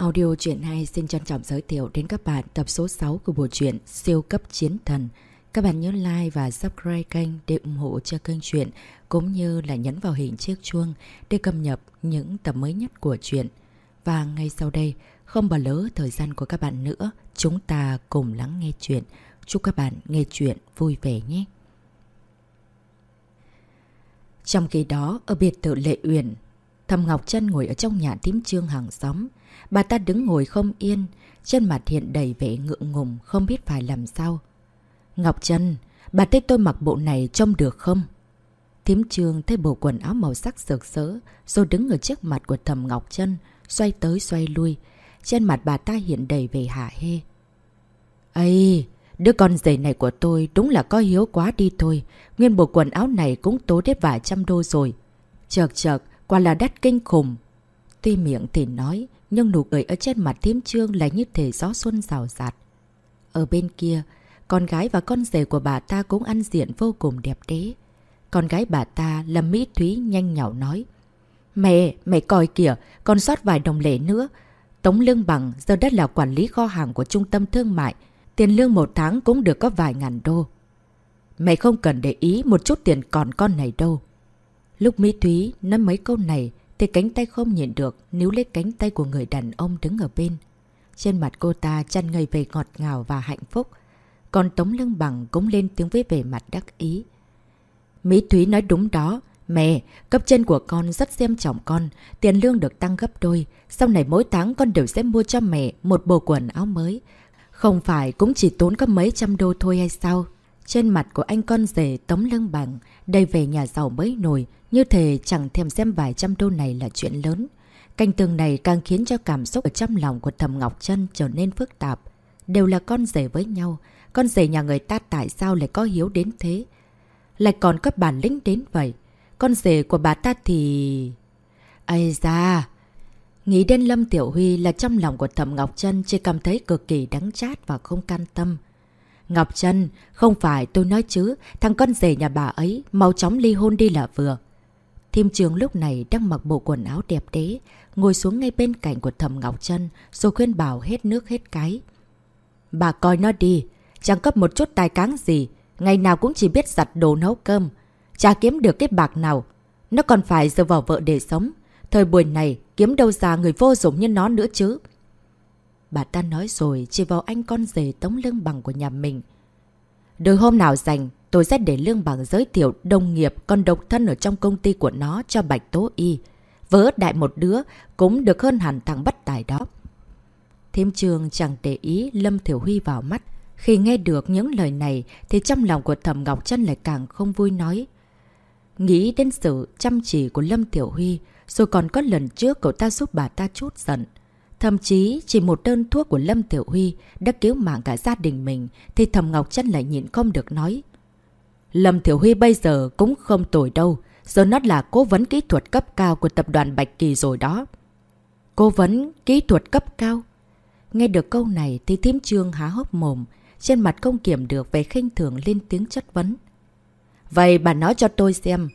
Audio truyện hay xin trân trọng giới thiệu đến các bạn tập số 6 của bộ truyện Siêu cấp chiến thần. Các bạn nhớ like và subscribe kênh để ủng hộ cho kênh truyện cũng như là nhấn vào hình chiếc chuông để cập nhật những tập mới nhất của truyện. Và ngay sau đây, không bỏ lỡ thời gian của các bạn nữa, chúng ta cùng lắng nghe truyện. Chúc các bạn nghe truyện vui vẻ nhé. Trong khi đó, ở biệt thự Lệ Uyển, Thầm Ngọc Trân ngồi ở trong nhà tím trương hàng xóm. Bà ta đứng ngồi không yên, trên mặt hiện đầy vẻ ngượng ngùng, không biết phải làm sao. Ngọc Trân, bà thấy tôi mặc bộ này trông được không? Thím trương thấy bộ quần áo màu sắc sực sỡ, rồi đứng ở trước mặt của thầm Ngọc Trân, xoay tới xoay lui. Trên mặt bà ta hiện đầy vẻ hạ hê. Ây, đứa con giày này của tôi đúng là có hiếu quá đi thôi. Nguyên bộ quần áo này cũng tố đến vài trăm đô rồi. Chợt chợt, quả là đắt kinh khủng. Tuy miệng thì nói, nhưng nụ cười ở trên mặt thím trương là như thể gió xuân rào rạt. Ở bên kia, con gái và con rể của bà ta cũng ăn diện vô cùng đẹp đẽ. Con gái bà ta là Mỹ Thúy nhanh nhảu nói. Mẹ, mẹ coi kìa, con sót vài đồng lẻ nữa. Tống Lương Bằng giờ đất là quản lý kho hàng của trung tâm thương mại. Tiền lương một tháng cũng được có vài ngàn đô. Mẹ không cần để ý một chút tiền còn con này đâu. Lúc Mỹ Thúy nói mấy câu này thì cánh tay không nhìn được níu lấy cánh tay của người đàn ông đứng ở bên. Trên mặt cô ta chăn ngây về ngọt ngào và hạnh phúc. Còn Tống Lương Bằng cũng lên tiếng với vẻ mặt đắc ý. Mỹ Thúy nói đúng đó. Mẹ, cấp trên của con rất xem trọng con. Tiền lương được tăng gấp đôi. Sau này mỗi tháng con đều sẽ mua cho mẹ một bộ quần áo mới. Không phải cũng chỉ tốn có mấy trăm đô thôi hay sao? Trên mặt của anh con rể Tống Lương Bằng đầy về nhà giàu mới nổi. Như thể chẳng thèm xem vài trăm đô này là chuyện lớn. Canh tường này càng khiến cho cảm xúc ở trong lòng của Thầm Ngọc Trân trở nên phức tạp. Đều là con rể với nhau. Con rể nhà người ta tại sao lại có hiếu đến thế? Lại còn có bản lĩnh đến vậy. Con rể của bà ta thì... Ây da! Nghĩ đến Lâm Tiểu Huy là trong lòng của Thẩm Ngọc Trân chỉ cảm thấy cực kỳ đắng chát và không can tâm. Ngọc Trân, không phải tôi nói chứ, thằng con rể nhà bà ấy mau chóng ly hôn đi là vừa. Thiêm trường lúc này đang mặc bộ quần áo đẹp đế, ngồi xuống ngay bên cạnh của Thẩm Ngọc Trân rồi khuyên bảo hết nước hết cái. Bà coi nó đi, chẳng cấp một chút tài cáng gì, ngày nào cũng chỉ biết giặt đồ nấu cơm. Chả kiếm được cái bạc nào, nó còn phải dựa vào vợ để sống. Thời buổi này kiếm đâu ra người vô dụng như nó nữa chứ. Bà ta nói rồi chỉ vào anh con rể tống lương bằng của nhà mình. Đôi hôm nào dành, tôi sẽ để lương bằng giới thiệu đồng nghiệp con độc thân ở trong công ty của nó cho Bạch Tố Y. Vỡ đại một đứa cũng được hơn hẳn thằng bất tài đó. Thêm trường chẳng để ý Lâm Thiểu Huy vào mắt. Khi nghe được những lời này thì trong lòng của Thẩm Ngọc Trân lại càng không vui nói. Nghĩ đến sự chăm chỉ của Lâm Tiểu Huy, rồi còn có lần trước cậu ta giúp bà ta chút giận. Thậm chí chỉ một đơn thuốc của Lâm Tiểu Huy đã cứu mạng cả gia đình mình thì Thầm Ngọc Trân lại nhịn không được nói. Lâm thiểu Huy bây giờ cũng không tồi đâu, giờ nó là cố vấn kỹ thuật cấp cao của tập đoàn Bạch Kỳ rồi đó. Cố vấn kỹ thuật cấp cao? Nghe được câu này thì thím trương há hốc mồm, trên mặt không kiểm được về khinh thường lên tiếng chất vấn. Vậy bà nói cho tôi xem,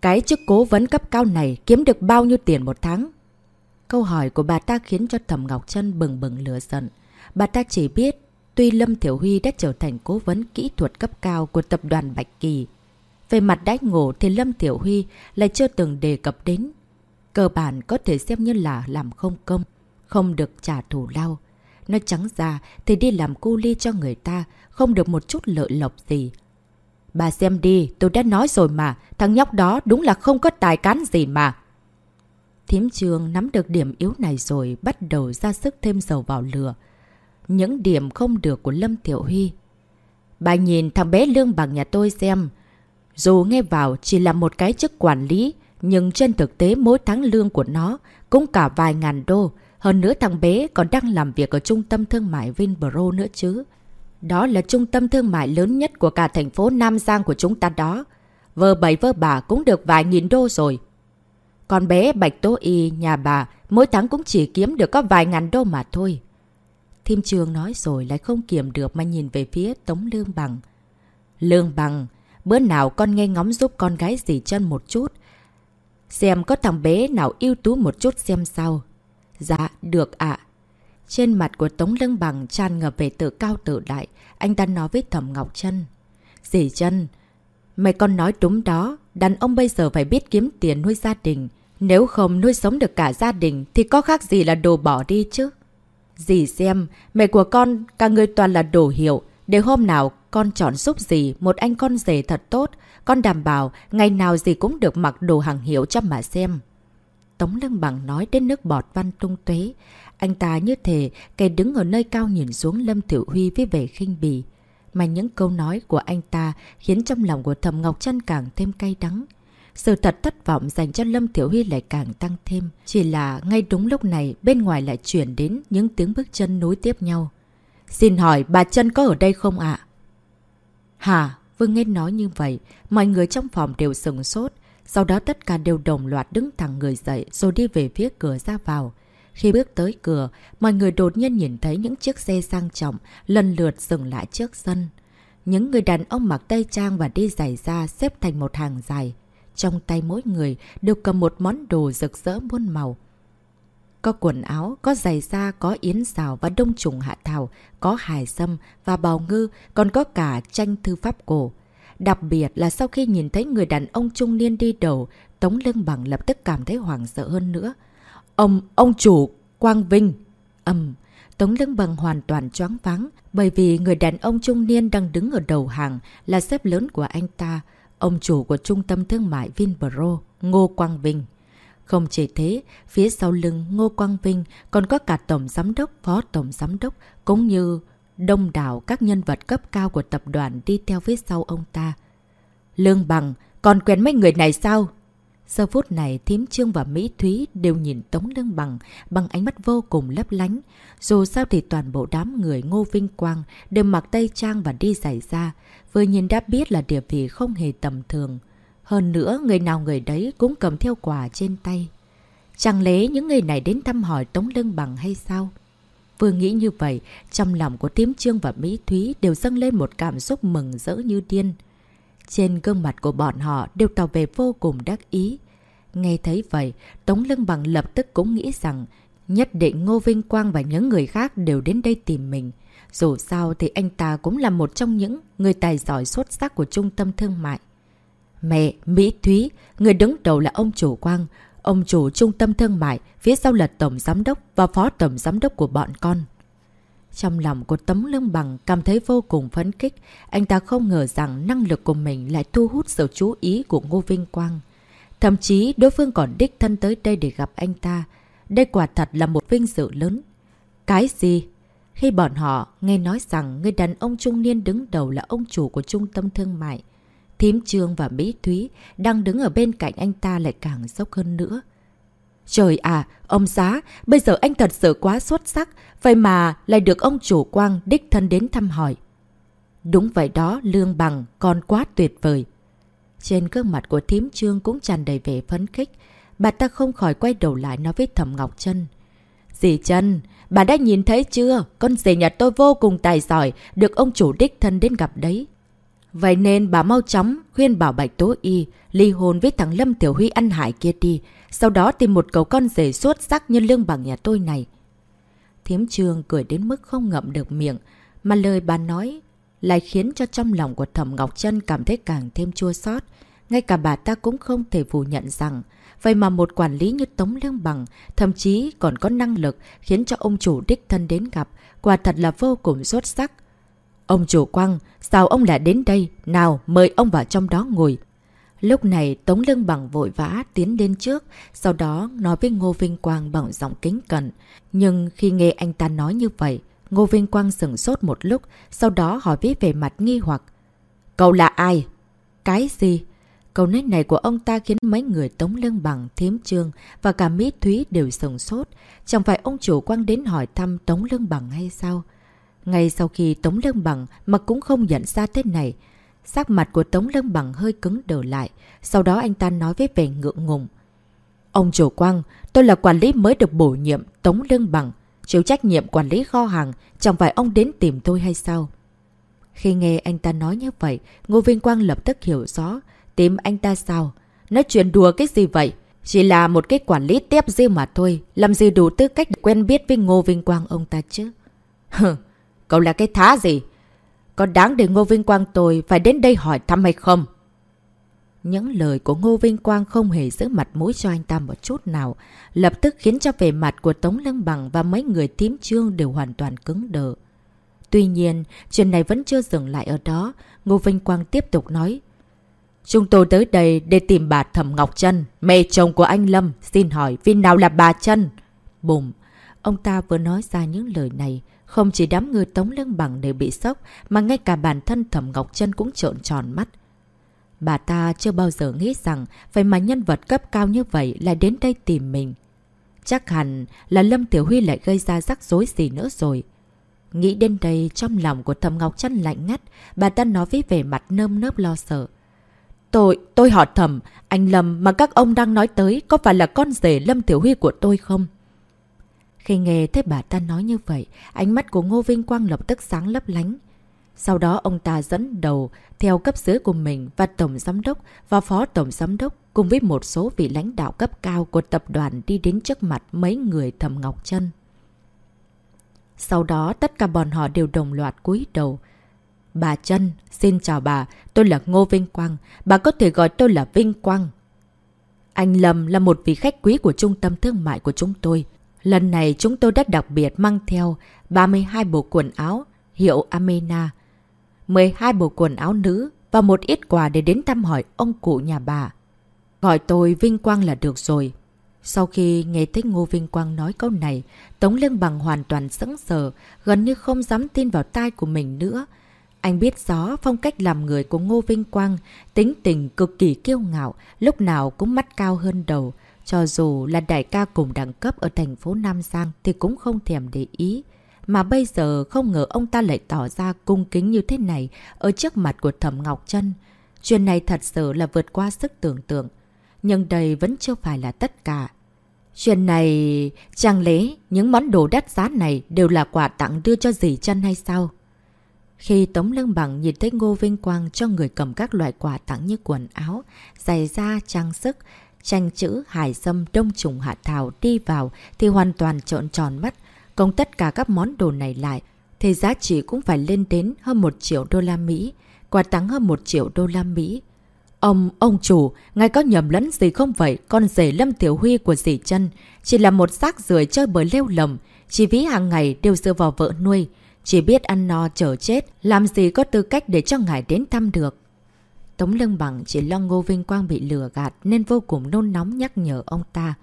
cái chức cố vấn cấp cao này kiếm được bao nhiêu tiền một tháng? Câu hỏi của bà ta khiến cho Thẩm Ngọc Trân bừng bừng lửa giận. Bà ta chỉ biết, tuy Lâm Thiểu Huy đã trở thành cố vấn kỹ thuật cấp cao của tập đoàn Bạch Kỳ. Về mặt đáy ngộ thì Lâm Thiểu Huy lại chưa từng đề cập đến. Cơ bản có thể xem như là làm không công, không được trả thù lao. Nói trắng ra thì đi làm cu ly cho người ta, không được một chút lợi lộc gì. Bà xem đi, tôi đã nói rồi mà, thằng nhóc đó đúng là không có tài cán gì mà. Thiếm trường nắm được điểm yếu này rồi bắt đầu ra sức thêm dầu vào lửa. Những điểm không được của Lâm Tiểu Huy. Bà nhìn thằng bé lương bằng nhà tôi xem. Dù nghe vào chỉ là một cái chức quản lý, nhưng trên thực tế mỗi tháng lương của nó cũng cả vài ngàn đô. Hơn nữa thằng bé còn đang làm việc ở trung tâm thương mại Vinpro nữa chứ. Đó là trung tâm thương mại lớn nhất của cả thành phố Nam Giang của chúng ta đó. Vơ bảy vơ bà cũng được vài nghìn đô rồi. Con bé Bạch Tô Y nhà bà mỗi tháng cũng chỉ kiếm được có vài ngàn đô mà thôi. Thiêm trường nói rồi lại không kiểm được mà nhìn về phía Tống Lương Bằng. Lương Bằng, bữa nào con nghe ngóng giúp con gái dì chân một chút. Xem có thằng bé nào yêu tú một chút xem sao. Dạ, được ạ. Trên mặt của Tống Lương Bằng tràn ngập về tự cao tự đại. Anh ta nói với Thẩm Ngọc Trân. Dì chân, mày con nói đúng đó. Đàn ông bây giờ phải biết kiếm tiền nuôi gia đình. Nếu không nuôi sống được cả gia đình thì có khác gì là đồ bỏ đi chứ. Dì xem, mẹ của con, cả người toàn là đồ hiệu. Để hôm nào con chọn giúp dì một anh con rể thật tốt. Con đảm bảo ngày nào dì cũng được mặc đồ hàng hiệu cho mà xem. Tống Lương Bằng nói đến nước bọt văn tung tuế. Anh ta như thể kẻ đứng ở nơi cao nhìn xuống Lâm Thiểu Huy với vẻ khinh bì. Mà những câu nói của anh ta khiến trong lòng của Thầm Ngọc Trân càng thêm cay đắng. Sự thật thất vọng dành cho Lâm Thiểu Huy lại càng tăng thêm. Chỉ là ngay đúng lúc này bên ngoài lại chuyển đến những tiếng bước chân nối tiếp nhau. Xin hỏi bà chân có ở đây không ạ? Hả? Vừa nghe nói như vậy, mọi người trong phòng đều sừng sốt. Sau đó tất cả đều đồng loạt đứng thẳng người dậy rồi đi về phía cửa ra vào. Khi bước tới cửa, mọi người đột nhiên nhìn thấy những chiếc xe sang trọng lần lượt dừng lại trước sân. Những người đàn ông mặc tây trang và đi giày da xếp thành một hàng dài. Trong tay mỗi người đều cầm một món đồ rực rỡ muôn màu. Có quần áo, có giày da, có yến xào và đông trùng hạ thảo, có hải sâm và bào ngư, còn có cả tranh thư pháp cổ. Đặc biệt là sau khi nhìn thấy người đàn ông trung niên đi đầu, Tống Lương Bằng lập tức cảm thấy hoảng sợ hơn nữa. Ông, ông chủ, Quang Vinh. Âm, Tống Lương Bằng hoàn toàn choáng váng bởi vì người đàn ông trung niên đang đứng ở đầu hàng là sếp lớn của anh ta, ông chủ của trung tâm thương mại Vinpro, Ngô Quang Vinh. Không chỉ thế, phía sau lưng Ngô Quang Vinh còn có cả Tổng Giám đốc, Phó Tổng Giám đốc, cũng như đông đảo các nhân vật cấp cao của tập đoàn đi theo phía sau ông ta. Lương Bằng, còn quen mấy người này sao? Giờ phút này, Thím Trương và Mỹ Thúy đều nhìn Tống Lương Bằng bằng ánh mắt vô cùng lấp lánh. Dù sao thì toàn bộ đám người Ngô Vinh Quang đều mặc tây trang và đi giải ra. Vừa nhìn đã biết là địa vị không hề tầm thường. Hơn nữa, người nào người đấy cũng cầm theo quà trên tay. Chẳng lẽ những người này đến thăm hỏi Tống Lương Bằng hay sao? Vừa nghĩ như vậy, trong lòng của Tiếm Trương và Mỹ Thúy đều dâng lên một cảm xúc mừng rỡ như điên. Trên gương mặt của bọn họ đều tỏ về vô cùng đắc ý. Nghe thấy vậy, Tống Lương Bằng lập tức cũng nghĩ rằng nhất định Ngô Vinh Quang và những người khác đều đến đây tìm mình. Dù sao thì anh ta cũng là một trong những người tài giỏi xuất sắc của trung tâm thương mại. Mẹ, Mỹ Thúy, người đứng đầu là ông chủ Quang, ông chủ trung tâm thương mại, phía sau là tổng giám đốc và phó tổng giám đốc của bọn con. Trong lòng của Tấm Lương Bằng cảm thấy vô cùng phấn khích, anh ta không ngờ rằng năng lực của mình lại thu hút sự chú ý của Ngô Vinh Quang. Thậm chí đối phương còn đích thân tới đây để gặp anh ta. Đây quả thật là một vinh dự lớn. Cái gì? Khi bọn họ nghe nói rằng người đàn ông trung niên đứng đầu là ông chủ của trung tâm thương mại, Thím Trương và Mỹ Thúy đang đứng ở bên cạnh anh ta lại càng sốc hơn nữa. Trời à, ông giá, bây giờ anh thật sự quá xuất sắc, vậy mà lại được ông chủ quang đích thân đến thăm hỏi. Đúng vậy đó, lương bằng, còn quá tuyệt vời. Trên gương mặt của thím trương cũng tràn đầy vẻ phấn khích, bà ta không khỏi quay đầu lại nói với thẩm Ngọc Trân. Dì Trân, bà đã nhìn thấy chưa? Con dì nhà tôi vô cùng tài giỏi, được ông chủ đích thân đến gặp đấy. Vậy nên bà mau chóng khuyên bảo Bạch Tố Y ly hôn với thằng Lâm Tiểu Huy ăn hại kia đi, sau đó tìm một cậu con rể xuất sắc như lương bằng nhà tôi này. Thiếm trường cười đến mức không ngậm được miệng, mà lời bà nói lại khiến cho trong lòng của Thẩm Ngọc Trân cảm thấy càng thêm chua xót. Ngay cả bà ta cũng không thể phủ nhận rằng, vậy mà một quản lý như Tống Lương Bằng, thậm chí còn có năng lực khiến cho ông chủ đích thân đến gặp, quả thật là vô cùng xuất sắc. Ông chủ quăng, sao ông lại đến đây? Nào, mời ông vào trong đó ngồi. Lúc này Tống Lương Bằng vội vã tiến lên trước, sau đó nói với Ngô Vinh Quang bằng giọng kính cẩn. Nhưng khi nghe anh ta nói như vậy, Ngô Vinh Quang sừng sốt một lúc, sau đó hỏi với về mặt nghi hoặc. Cậu là ai? Cái gì? Câu nói này của ông ta khiến mấy người Tống Lương Bằng, Thiếm Trương và cả Mỹ Thúy đều sừng sốt. Chẳng phải ông chủ Quang đến hỏi thăm Tống Lương Bằng hay sao? Ngay sau khi Tống Lương Bằng mà cũng không nhận ra thế này, sắc mặt của Tống Lương Bằng hơi cứng đờ lại, sau đó anh ta nói với vẻ ngượng ngùng. Ông chủ Quang, tôi là quản lý mới được bổ nhiệm Tống Lương Bằng, chịu trách nhiệm quản lý kho hàng, chẳng phải ông đến tìm tôi hay sao? Khi nghe anh ta nói như vậy, Ngô Vinh Quang lập tức hiểu rõ, tìm anh ta sao? Nói chuyện đùa cái gì vậy? Chỉ là một cái quản lý tiếp riêng mà thôi. Làm gì đủ tư cách quen biết với Ngô Vinh Quang ông ta chứ? Hừ, cậu là cái thá gì? Có đáng để Ngô Vinh Quang tôi phải đến đây hỏi thăm hay không? Những lời của Ngô Vinh Quang không hề giữ mặt mũi cho anh ta một chút nào, lập tức khiến cho vẻ mặt của Tống Lăng Bằng và mấy người tím trương đều hoàn toàn cứng đờ. Tuy nhiên, chuyện này vẫn chưa dừng lại ở đó, Ngô Vinh Quang tiếp tục nói. Chúng tôi tới đây để tìm bà Thẩm Ngọc Trân, mẹ chồng của anh Lâm, xin hỏi vì nào là bà Trân? Bùm, ông ta vừa nói ra những lời này, không chỉ đám người Tống Lương Bằng đều bị sốc, mà ngay cả bản thân Thẩm Ngọc Trân cũng trộn tròn mắt. Bà ta chưa bao giờ nghĩ rằng vậy mà nhân vật cấp cao như vậy lại đến đây tìm mình. Chắc hẳn là Lâm Tiểu Huy lại gây ra rắc rối gì nữa rồi. Nghĩ đến đây trong lòng của thẩm Ngọc Trân lạnh ngắt, bà ta nói với vẻ mặt nơm nớp lo sợ. Tôi, tôi hỏi thầm, anh Lâm mà các ông đang nói tới có phải là con rể Lâm Tiểu Huy của tôi không? Khi nghe thấy bà ta nói như vậy, ánh mắt của Ngô Vinh Quang lập tức sáng lấp lánh. Sau đó ông ta dẫn đầu theo cấp dưới của mình và Tổng Giám đốc và Phó Tổng Giám đốc cùng với một số vị lãnh đạo cấp cao của tập đoàn đi đến trước mặt mấy người thầm Ngọc Trân. Sau đó tất cả bọn họ đều đồng loạt cúi đầu. Bà Trân, xin chào bà, tôi là Ngô Vinh Quang, bà có thể gọi tôi là Vinh Quang. Anh Lâm là một vị khách quý của trung tâm thương mại của chúng tôi. Lần này chúng tôi đã đặc biệt mang theo 32 bộ quần áo hiệu Amena 12 bộ quần áo nữ và một ít quà để đến thăm hỏi ông cụ nhà bà. Gọi tôi Vinh Quang là được rồi. Sau khi nghe thấy Ngô Vinh Quang nói câu này, Tống Lương Bằng hoàn toàn sững sờ, gần như không dám tin vào tai của mình nữa. Anh biết rõ phong cách làm người của Ngô Vinh Quang, tính tình cực kỳ kiêu ngạo, lúc nào cũng mắt cao hơn đầu. Cho dù là đại ca cùng đẳng cấp ở thành phố Nam Giang thì cũng không thèm để ý. Mà bây giờ không ngờ ông ta lại tỏ ra cung kính như thế này ở trước mặt của Thẩm Ngọc Trân. Chuyện này thật sự là vượt qua sức tưởng tượng. Nhưng đây vẫn chưa phải là tất cả. Chuyện này... Chẳng lẽ những món đồ đắt giá này đều là quà tặng đưa cho dì chân hay sao? Khi Tống Lương Bằng nhìn thấy Ngô Vinh Quang cho người cầm các loại quà tặng như quần áo, giày da, trang sức, tranh chữ, hải sâm, đông trùng hạ thảo đi vào thì hoàn toàn trộn tròn mắt, công tất cả các món đồ này lại, thì giá trị cũng phải lên đến hơn 1 triệu đô la Mỹ, quà tặng hơn 1 triệu đô la Mỹ. Ông, ông chủ, ngài có nhầm lẫn gì không vậy? Con rể Lâm Tiểu Huy của dì chân chỉ là một xác rưởi chơi bời lêu lầm, chỉ ví hàng ngày đều dựa vào vợ nuôi, chỉ biết ăn no chờ chết, làm gì có tư cách để cho ngài đến thăm được. Tống Lương Bằng chỉ lo Ngô Vinh Quang bị lừa gạt nên vô cùng nôn nóng nhắc nhở ông ta.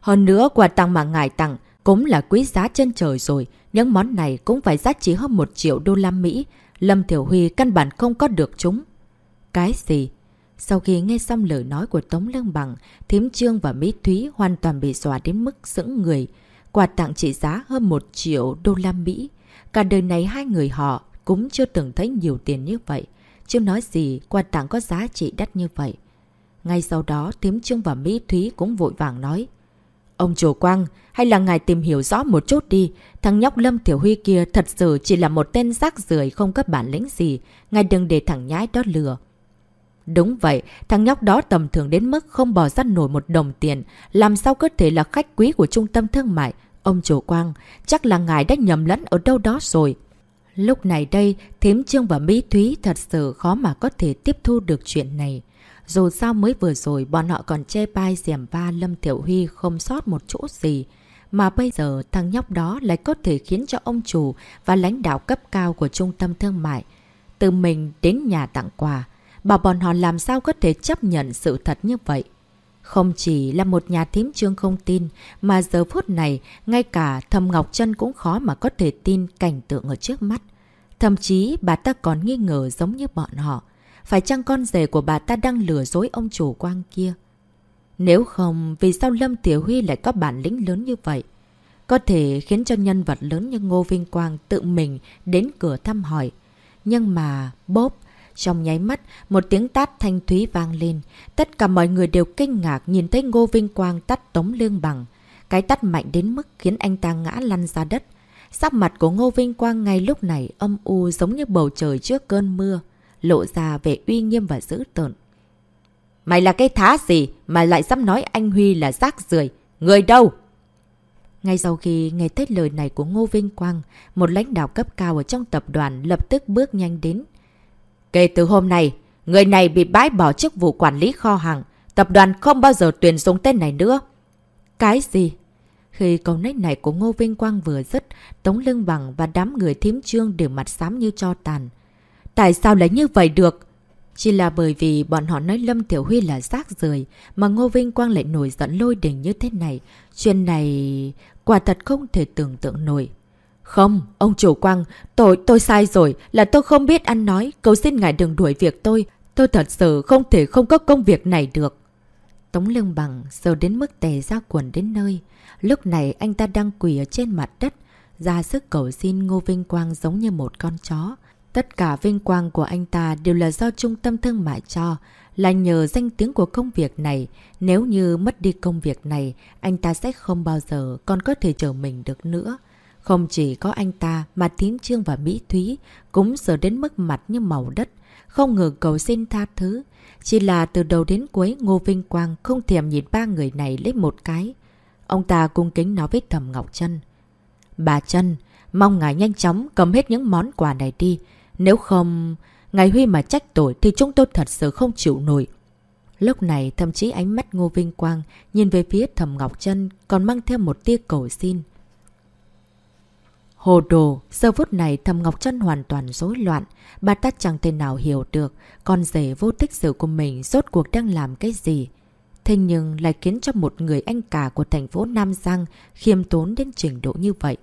Hơn nữa, quà tặng mà ngài tặng cũng là quý giá trên trời rồi, những món này cũng phải giá trị hơn 1 triệu đô la Mỹ. Lâm Thiểu Huy căn bản không có được chúng. Cái gì? Sau khi nghe xong lời nói của Tống Lương Bằng, Thím Trương và Mỹ Thúy hoàn toàn bị xòa đến mức sững người. Quà tặng trị giá hơn 1 triệu đô la Mỹ. Cả đời này hai người họ cũng chưa từng thấy nhiều tiền như vậy. Chưa nói gì quà tặng có giá trị đắt như vậy. Ngay sau đó, Thím Trương và Mỹ Thúy cũng vội vàng nói. Ông chủ Quang, hay là ngài tìm hiểu rõ một chút đi. Thằng nhóc Lâm Tiểu Huy kia thật sự chỉ là một tên rác rưởi không có bản lĩnh gì. Ngài đừng để thằng nhái đó lừa. Đúng vậy, thằng nhóc đó tầm thường đến mức không bỏ ra nổi một đồng tiền. Làm sao có thể là khách quý của trung tâm thương mại? Ông chủ Quang, chắc là ngài đã nhầm lẫn ở đâu đó rồi. Lúc này đây, Thiếm Trương và Mỹ Thúy thật sự khó mà có thể tiếp thu được chuyện này. Dù sao mới vừa rồi bọn họ còn che bai dèm ba Lâm Tiểu Huy không sót một chỗ gì. Mà bây giờ thằng nhóc đó lại có thể khiến cho ông chủ và lãnh đạo cấp cao của trung tâm thương mại từ mình đến nhà tặng quà. Bảo bọn họ làm sao có thể chấp nhận sự thật như vậy. Không chỉ là một nhà thím trương không tin, mà giờ phút này, ngay cả Thầm Ngọc Trân cũng khó mà có thể tin cảnh tượng ở trước mắt. Thậm chí bà ta còn nghi ngờ giống như bọn họ. Phải chăng con rể của bà ta đang lừa dối ông chủ quang kia? Nếu không, vì sao Lâm Tiểu Huy lại có bản lĩnh lớn như vậy? Có thể khiến cho nhân vật lớn như Ngô Vinh Quang tự mình đến cửa thăm hỏi. Nhưng mà, bốp, trong nháy mắt, một tiếng tát thanh thúy vang lên. Tất cả mọi người đều kinh ngạc nhìn thấy Ngô Vinh Quang tắt Tống Lương Bằng. Cái tắt mạnh đến mức khiến anh ta ngã lăn ra đất. Sắc mặt của Ngô Vinh Quang ngay lúc này âm u giống như bầu trời trước cơn mưa lộ ra vẻ uy nghiêm và dữ tợn. Mày là cái thá gì mà lại dám nói anh Huy là rác rưởi Người đâu? Ngay sau khi nghe thấy lời này của Ngô Vinh Quang, một lãnh đạo cấp cao ở trong tập đoàn lập tức bước nhanh đến. Kể từ hôm nay, người này bị bãi bỏ chức vụ quản lý kho hàng. Tập đoàn không bao giờ tuyển dụng tên này nữa. Cái gì? Khi câu nách này của Ngô Vinh Quang vừa dứt, Tống Lương Bằng và đám người thím trương đều mặt xám như cho tàn. Tại sao lại như vậy được? Chỉ là bởi vì bọn họ nói Lâm Tiểu Huy là rác rời, mà Ngô Vinh Quang lại nổi giận lôi đình như thế này. Chuyện này quả thật không thể tưởng tượng nổi. Không, ông chủ Quang, tôi, tôi sai rồi, là tôi không biết ăn nói, cầu xin ngài đừng đuổi việc tôi. Tôi thật sự không thể không có công việc này được. Tống Lương Bằng sờ đến mức tè ra quần đến nơi. Lúc này anh ta đang quỳ ở trên mặt đất, ra sức cầu xin Ngô Vinh Quang giống như một con chó. Tất cả vinh quang của anh ta đều là do trung tâm thương mại cho, là nhờ danh tiếng của công việc này. Nếu như mất đi công việc này, anh ta sẽ không bao giờ còn có thể chờ mình được nữa. Không chỉ có anh ta mà Tín Trương và Mỹ Thúy cũng giờ đến mức mặt như màu đất, không ngừng cầu xin tha thứ. Chỉ là từ đầu đến cuối Ngô Vinh Quang không thèm nhìn ba người này lấy một cái. Ông ta cung kính nói với Thầm Ngọc Trân. Bà Trân, mong ngài nhanh chóng cầm hết những món quà này đi. Nếu không, ngài Huy mà trách tội thì chúng tôi thật sự không chịu nổi. Lúc này thậm chí ánh mắt Ngô Vinh Quang nhìn về phía Thầm Ngọc Trân còn mang theo một tia cầu xin. Hồ đồ, giờ phút này Thầm Ngọc Trân hoàn toàn rối loạn. Bà ta chẳng thể nào hiểu được con rể vô tích sự của mình rốt cuộc đang làm cái gì. Thế nhưng lại khiến cho một người anh cả của thành phố Nam Giang khiêm tốn đến trình độ như vậy.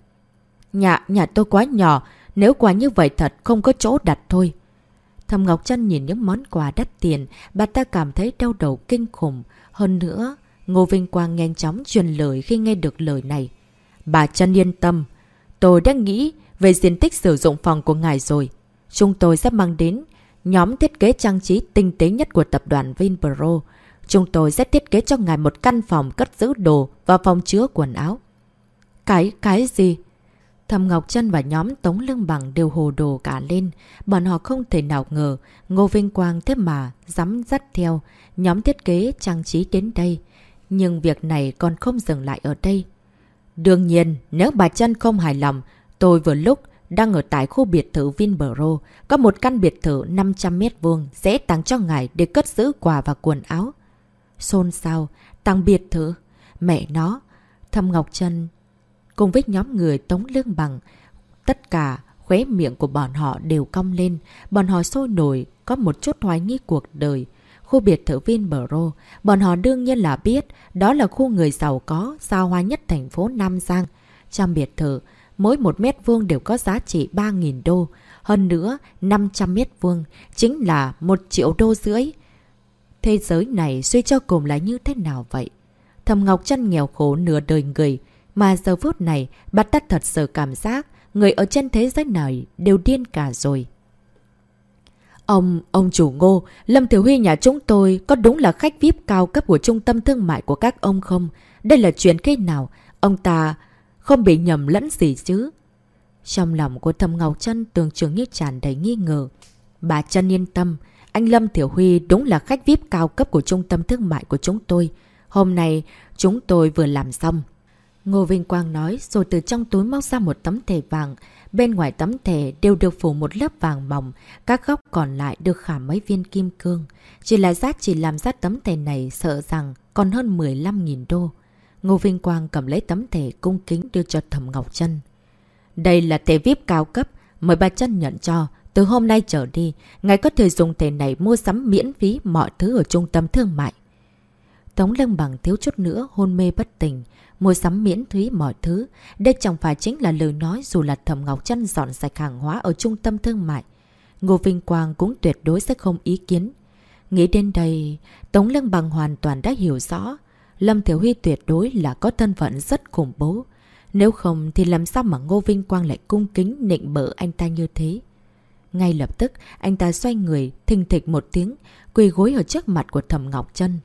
Nhà, nhà tôi quá nhỏ, nếu quá như vậy thật không có chỗ đặt thôi. Thầm Ngọc Trân nhìn những món quà đắt tiền, bà ta cảm thấy đau đầu kinh khủng. Hơn nữa, Ngô Vinh Quang nhanh chóng truyền lời khi nghe được lời này. Bà Trân yên tâm, tôi đã nghĩ về diện tích sử dụng phòng của ngài rồi. Chúng tôi sẽ mang đến nhóm thiết kế trang trí tinh tế nhất của tập đoàn Vinpro. Chúng tôi sẽ thiết kế cho ngài một căn phòng cất giữ đồ và phòng chứa quần áo. Cái, cái gì? Thầm Ngọc Trân và nhóm Tống Lương Bằng đều hồ đồ cả lên. Bọn họ không thể nào ngờ Ngô Vinh Quang thế mà dám dắt theo nhóm thiết kế trang trí đến đây. Nhưng việc này còn không dừng lại ở đây. Đương nhiên, nếu bà chân không hài lòng, tôi vừa lúc đang ở tại khu biệt thự Vinboro, có một căn biệt thự 500m2 sẽ tặng cho ngài để cất giữ quà và quần áo. Xôn sao, tặng biệt thự. Mẹ nó, Thâm Ngọc Trân cùng với nhóm người Tống Lương Bằng. Tất cả khóe miệng của bọn họ đều cong lên, bọn họ sôi nổi, có một chút hoài nghi cuộc đời. Khu biệt thự Vinbro, bọn họ đương nhiên là biết đó là khu người giàu có, sao hoa nhất thành phố Nam Giang. Trong biệt thự, mỗi một mét vuông đều có giá trị 3.000 đô. Hơn nữa, 500 mét vuông chính là 1 triệu đô rưỡi. Thế giới này suy cho cùng là như thế nào vậy? Thầm Ngọc chân nghèo khổ nửa đời người, mà giờ phút này, bà ta thật sự cảm giác người ở trên thế giới này đều điên cả rồi. Ông, ông chủ ngô, Lâm Thiếu Huy nhà chúng tôi có đúng là khách VIP cao cấp của trung tâm thương mại của các ông không? Đây là chuyện khi nào? Ông ta không bị nhầm lẫn gì chứ? Trong lòng của Thầm Ngọc Trân tường trường như tràn đầy nghi ngờ. Bà Trân yên tâm, anh Lâm Thiểu Huy đúng là khách VIP cao cấp của trung tâm thương mại của chúng tôi. Hôm nay chúng tôi vừa làm xong, Ngô Vinh Quang nói rồi từ trong túi móc ra một tấm thẻ vàng. Bên ngoài tấm thẻ đều được phủ một lớp vàng mỏng, các góc còn lại được khảm mấy viên kim cương. Chỉ là giá chỉ làm ra tấm thẻ này sợ rằng còn hơn 15.000 đô. Ngô Vinh Quang cầm lấy tấm thẻ cung kính đưa cho Thẩm Ngọc Trân. Đây là thẻ VIP cao cấp, mời bà Trân nhận cho. Từ hôm nay trở đi, ngài có thể dùng thẻ này mua sắm miễn phí mọi thứ ở trung tâm thương mại. Tống lâm Bằng thiếu chút nữa hôn mê bất tỉnh mua sắm miễn thuế mọi thứ. Đây chẳng phải chính là lời nói dù là Thẩm Ngọc Trân dọn sạch hàng hóa ở trung tâm thương mại. Ngô Vinh Quang cũng tuyệt đối sẽ không ý kiến. Nghĩ đến đây, Tống Lăng Bằng hoàn toàn đã hiểu rõ. Lâm Thiểu Huy tuyệt đối là có thân phận rất khủng bố. Nếu không thì làm sao mà Ngô Vinh Quang lại cung kính nịnh bỡ anh ta như thế? Ngay lập tức, anh ta xoay người, thình thịch một tiếng, quỳ gối ở trước mặt của Thẩm Ngọc Trân.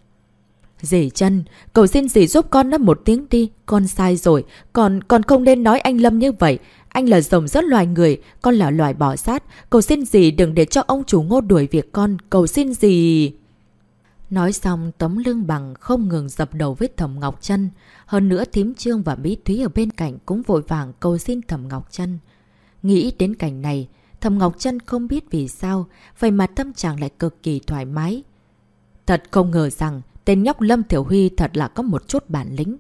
Dì chân, cậu xin dì giúp con nó một tiếng đi, con sai rồi, còn còn không nên nói anh Lâm như vậy. Anh là rồng rất loài người, con là loài bỏ sát. Cầu xin dì đừng để cho ông chủ ngô đuổi việc con, cầu xin dì... Nói xong tấm lưng bằng không ngừng dập đầu với Thẩm Ngọc chân Hơn nữa thím Trương và Mỹ Thúy ở bên cạnh cũng vội vàng cầu xin Thẩm Ngọc chân Nghĩ đến cảnh này, Thẩm Ngọc chân không biết vì sao, vậy mà tâm trạng lại cực kỳ thoải mái. Thật không ngờ rằng tên nhóc Lâm Thiểu Huy thật là có một chút bản lĩnh.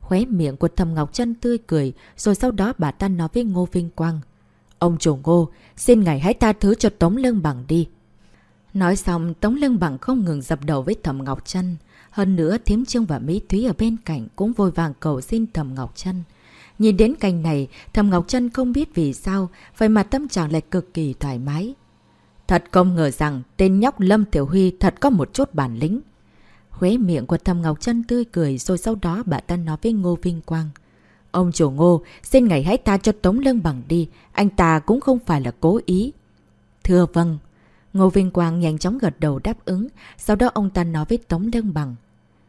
Khóe miệng của thầm Ngọc Trân tươi cười, rồi sau đó bà ta nói với Ngô Vinh Quang. Ông chủ Ngô, xin ngài hãy tha thứ cho Tống Lương Bằng đi. Nói xong, Tống Lương Bằng không ngừng dập đầu với thầm Ngọc Trân. Hơn nữa, Thiếm Trương và Mỹ Thúy ở bên cạnh cũng vội vàng cầu xin thầm Ngọc Trân. Nhìn đến cảnh này, thầm Ngọc Trân không biết vì sao, vậy mà tâm trạng lại cực kỳ thoải mái. Thật không ngờ rằng tên nhóc Lâm Tiểu Huy thật có một chút bản lĩnh. Khuế miệng của thầm Ngọc Trân tươi cười rồi sau đó bà ta nói với Ngô Vinh Quang. Ông chủ Ngô, xin ngày hãy ta cho Tống Lương Bằng đi, anh ta cũng không phải là cố ý. Thưa vâng. Ngô Vinh Quang nhanh chóng gật đầu đáp ứng, sau đó ông ta nói với Tống Lương Bằng.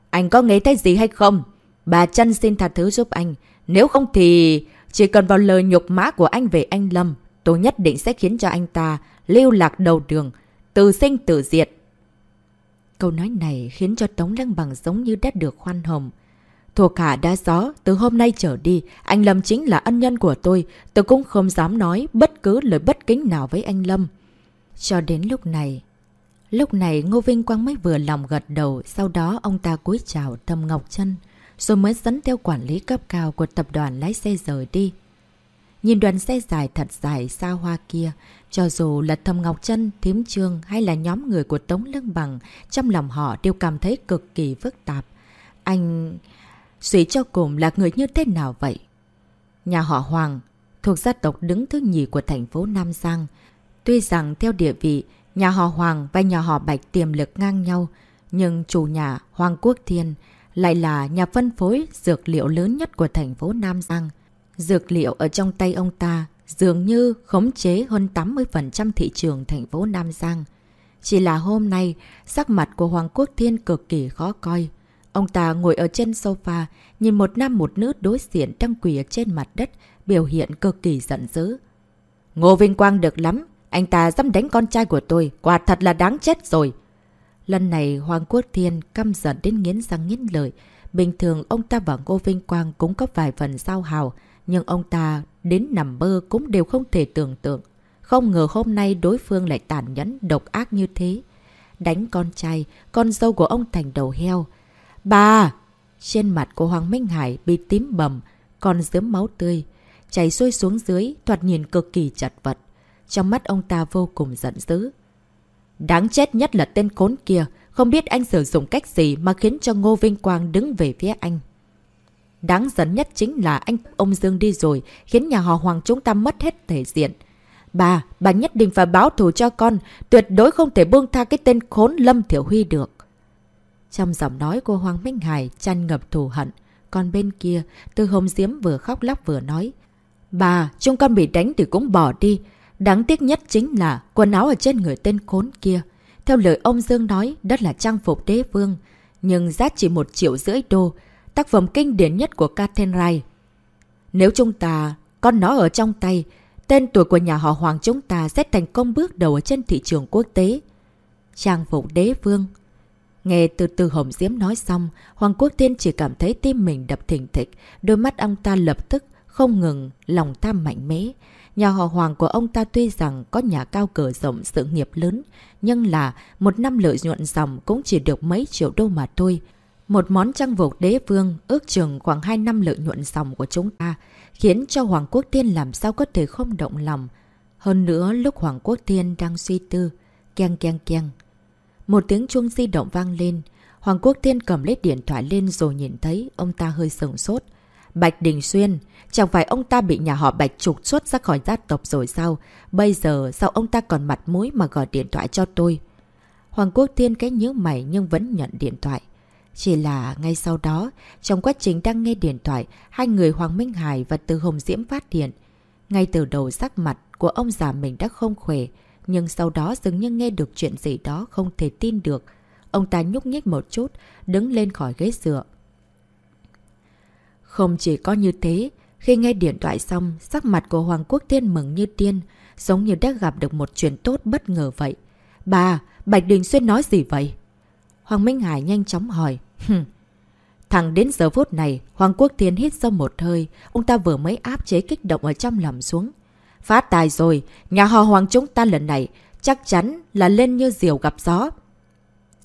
Anh có nghe thấy gì hay không? Bà chân xin tha thứ giúp anh, nếu không thì chỉ cần vào lời nhục mã của anh về anh Lâm, tôi nhất định sẽ khiến cho anh ta lưu lạc đầu đường, từ sinh tử diệt. Câu nói này khiến cho Tống Lăng Bằng giống như đã được khoan hồng. Thuộc hạ đã gió, từ hôm nay trở đi, anh Lâm chính là ân nhân của tôi, tôi cũng không dám nói bất cứ lời bất kính nào với anh Lâm. Cho đến lúc này, lúc này Ngô Vinh Quang mới vừa lòng gật đầu, sau đó ông ta cúi chào Thầm Ngọc Trân rồi mới dẫn theo quản lý cấp cao của tập đoàn lái xe rời đi. Nhìn đoàn xe dài thật dài xa hoa kia, cho dù là Thầm Ngọc Trân, Thiếm Trương hay là nhóm người của Tống Lương Bằng, trong lòng họ đều cảm thấy cực kỳ phức tạp. Anh... Suy cho cùng là người như thế nào vậy? Nhà họ Hoàng, thuộc gia tộc đứng thứ nhì của thành phố Nam Giang. Tuy rằng theo địa vị, nhà họ Hoàng và nhà họ Bạch tiềm lực ngang nhau, nhưng chủ nhà Hoàng Quốc Thiên lại là nhà phân phối dược liệu lớn nhất của thành phố Nam Giang. Dược liệu ở trong tay ông ta dường như khống chế hơn 80% thị trường thành phố Nam Giang. Chỉ là hôm nay, sắc mặt của Hoàng Quốc Thiên cực kỳ khó coi. Ông ta ngồi ở trên sofa, nhìn một nam một nữ đối diện đang quỳ ở trên mặt đất, biểu hiện cực kỳ giận dữ. Ngô Vinh Quang được lắm, anh ta dám đánh con trai của tôi, quả thật là đáng chết rồi. Lần này Hoàng Quốc Thiên căm giận đến nghiến răng nghiến lợi. Bình thường ông ta và Ngô Vinh Quang cũng có vài phần giao hào, nhưng ông ta đến nằm mơ cũng đều không thể tưởng tượng. Không ngờ hôm nay đối phương lại tàn nhẫn, độc ác như thế. Đánh con trai, con dâu của ông thành đầu heo. Bà! Trên mặt của Hoàng Minh Hải bị tím bầm, còn dướm máu tươi. Chảy xuôi xuống dưới, thoạt nhìn cực kỳ chật vật. Trong mắt ông ta vô cùng giận dữ. Đáng chết nhất là tên cốn kia, không biết anh sử dụng cách gì mà khiến cho Ngô Vinh Quang đứng về phía anh. Đáng giận nhất chính là anh ông Dương đi rồi, khiến nhà họ Hoàng chúng ta mất hết thể diện. Bà, bà nhất định phải báo thù cho con, tuyệt đối không thể buông tha cái tên khốn Lâm Thiểu Huy được. Trong giọng nói của Hoàng Minh Hải chăn ngập thù hận, còn bên kia, Tư Hồng Diễm vừa khóc lóc vừa nói. Bà, chúng con bị đánh thì cũng bỏ đi, Đáng tiếc nhất chính là quần áo ở trên người tên khốn kia. Theo lời ông Dương nói, đó là trang phục đế vương, nhưng giá chỉ một triệu rưỡi đô, tác phẩm kinh điển nhất của Catherine Nếu chúng ta con nó ở trong tay, tên tuổi của nhà họ Hoàng chúng ta sẽ thành công bước đầu ở trên thị trường quốc tế. Trang phục đế vương Nghe từ từ Hồng Diễm nói xong, Hoàng Quốc Thiên chỉ cảm thấy tim mình đập thình thịch, đôi mắt ông ta lập tức không ngừng, lòng tham mạnh mẽ. Nhà họ Hoàng của ông ta tuy rằng có nhà cao cửa rộng sự nghiệp lớn, nhưng là một năm lợi nhuận dòng cũng chỉ được mấy triệu đô mà thôi. Một món trang phục đế vương ước chừng khoảng 2 năm lợi nhuận dòng của chúng ta, khiến cho Hoàng Quốc thiên làm sao có thể không động lòng. Hơn nữa lúc Hoàng Quốc thiên đang suy tư, keng keng keng. Một tiếng chuông di động vang lên, Hoàng Quốc thiên cầm lấy điện thoại lên rồi nhìn thấy ông ta hơi sừng sốt. Bạch Đình Xuyên, chẳng phải ông ta bị nhà họ Bạch trục xuất ra khỏi gia tộc rồi sao? Bây giờ sao ông ta còn mặt mũi mà gọi điện thoại cho tôi? Hoàng Quốc Thiên cái nhớ mày nhưng vẫn nhận điện thoại. Chỉ là ngay sau đó, trong quá trình đang nghe điện thoại, hai người Hoàng Minh Hải và Từ Hồng Diễm phát hiện. Ngay từ đầu sắc mặt của ông già mình đã không khỏe, nhưng sau đó dường như nghe được chuyện gì đó không thể tin được. Ông ta nhúc nhích một chút, đứng lên khỏi ghế dựa. Không chỉ có như thế, khi nghe điện thoại xong, sắc mặt của Hoàng Quốc thiên mừng như tiên, giống như đã gặp được một chuyện tốt bất ngờ vậy. Bà, Bạch Đình Xuyên nói gì vậy? Hoàng Minh Hải nhanh chóng hỏi. Thẳng đến giờ phút này, Hoàng Quốc Thiên hít sâu một hơi, ông ta vừa mới áp chế kích động ở trong lòng xuống. Phát tài rồi, nhà họ Hoàng chúng ta lần này chắc chắn là lên như diều gặp gió.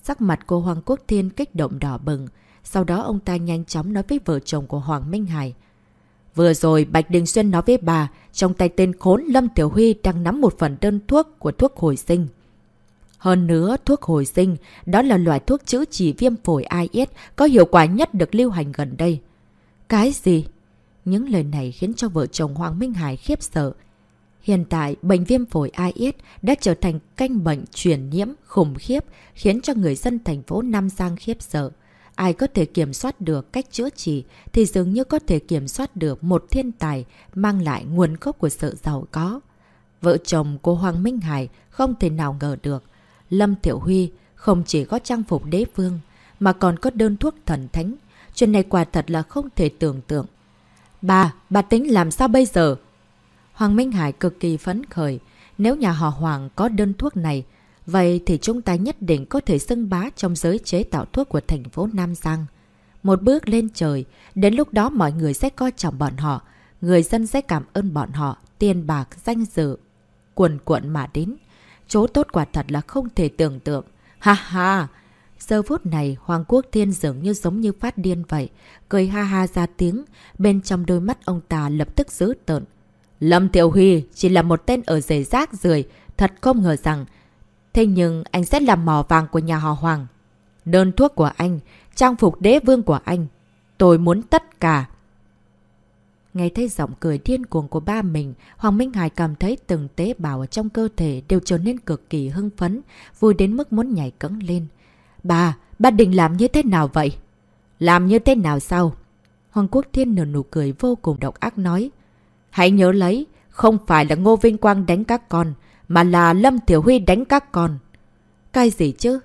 Sắc mặt cô Hoàng Quốc Thiên kích động đỏ bừng, sau đó ông ta nhanh chóng nói với vợ chồng của Hoàng Minh Hải. Vừa rồi Bạch Đình Xuyên nói với bà, trong tay tên khốn Lâm Tiểu Huy đang nắm một phần đơn thuốc của thuốc hồi sinh. Hơn nữa, thuốc hồi sinh, đó là loại thuốc chữa trị viêm phổi IS có hiệu quả nhất được lưu hành gần đây. Cái gì? Những lời này khiến cho vợ chồng Hoàng Minh Hải khiếp sợ. Hiện tại, bệnh viêm phổi IS đã trở thành canh bệnh truyền nhiễm khủng khiếp, khiến cho người dân thành phố Nam Giang khiếp sợ. Ai có thể kiểm soát được cách chữa trị thì dường như có thể kiểm soát được một thiên tài mang lại nguồn gốc của sự giàu có. Vợ chồng của Hoàng Minh Hải không thể nào ngờ được. Lâm Tiểu Huy không chỉ có trang phục đế vương mà còn có đơn thuốc thần thánh. Chuyện này quả thật là không thể tưởng tượng. Bà, bà tính làm sao bây giờ? Hoàng Minh Hải cực kỳ phấn khởi. Nếu nhà họ Hoàng có đơn thuốc này, Vậy thì chúng ta nhất định có thể xưng bá trong giới chế tạo thuốc của thành phố Nam Giang. Một bước lên trời, đến lúc đó mọi người sẽ coi trọng bọn họ, người dân sẽ cảm ơn bọn họ, tiền bạc, danh dự, quần cuộn mà đến. Chỗ tốt quả thật là không thể tưởng tượng. Ha ha! Giờ phút này, Hoàng Quốc Thiên dường như giống như phát điên vậy, cười ha ha ra tiếng, bên trong đôi mắt ông ta lập tức giữ tợn. Lâm Tiểu Huy chỉ là một tên ở rể rác rưởi thật không ngờ rằng Thế nhưng anh sẽ làm mỏ vàng của nhà họ Hoàng. Đơn thuốc của anh, trang phục đế vương của anh. Tôi muốn tất cả. Nghe thấy giọng cười điên cuồng của ba mình, Hoàng Minh Hải cảm thấy từng tế bào ở trong cơ thể đều trở nên cực kỳ hưng phấn, vui đến mức muốn nhảy cẫng lên. Bà, bà định làm như thế nào vậy? Làm như thế nào sao? Hoàng Quốc Thiên nở nụ cười vô cùng độc ác nói. Hãy nhớ lấy, không phải là Ngô Vinh Quang đánh các con, mà là Lâm Tiểu Huy đánh các con. Cái gì chứ?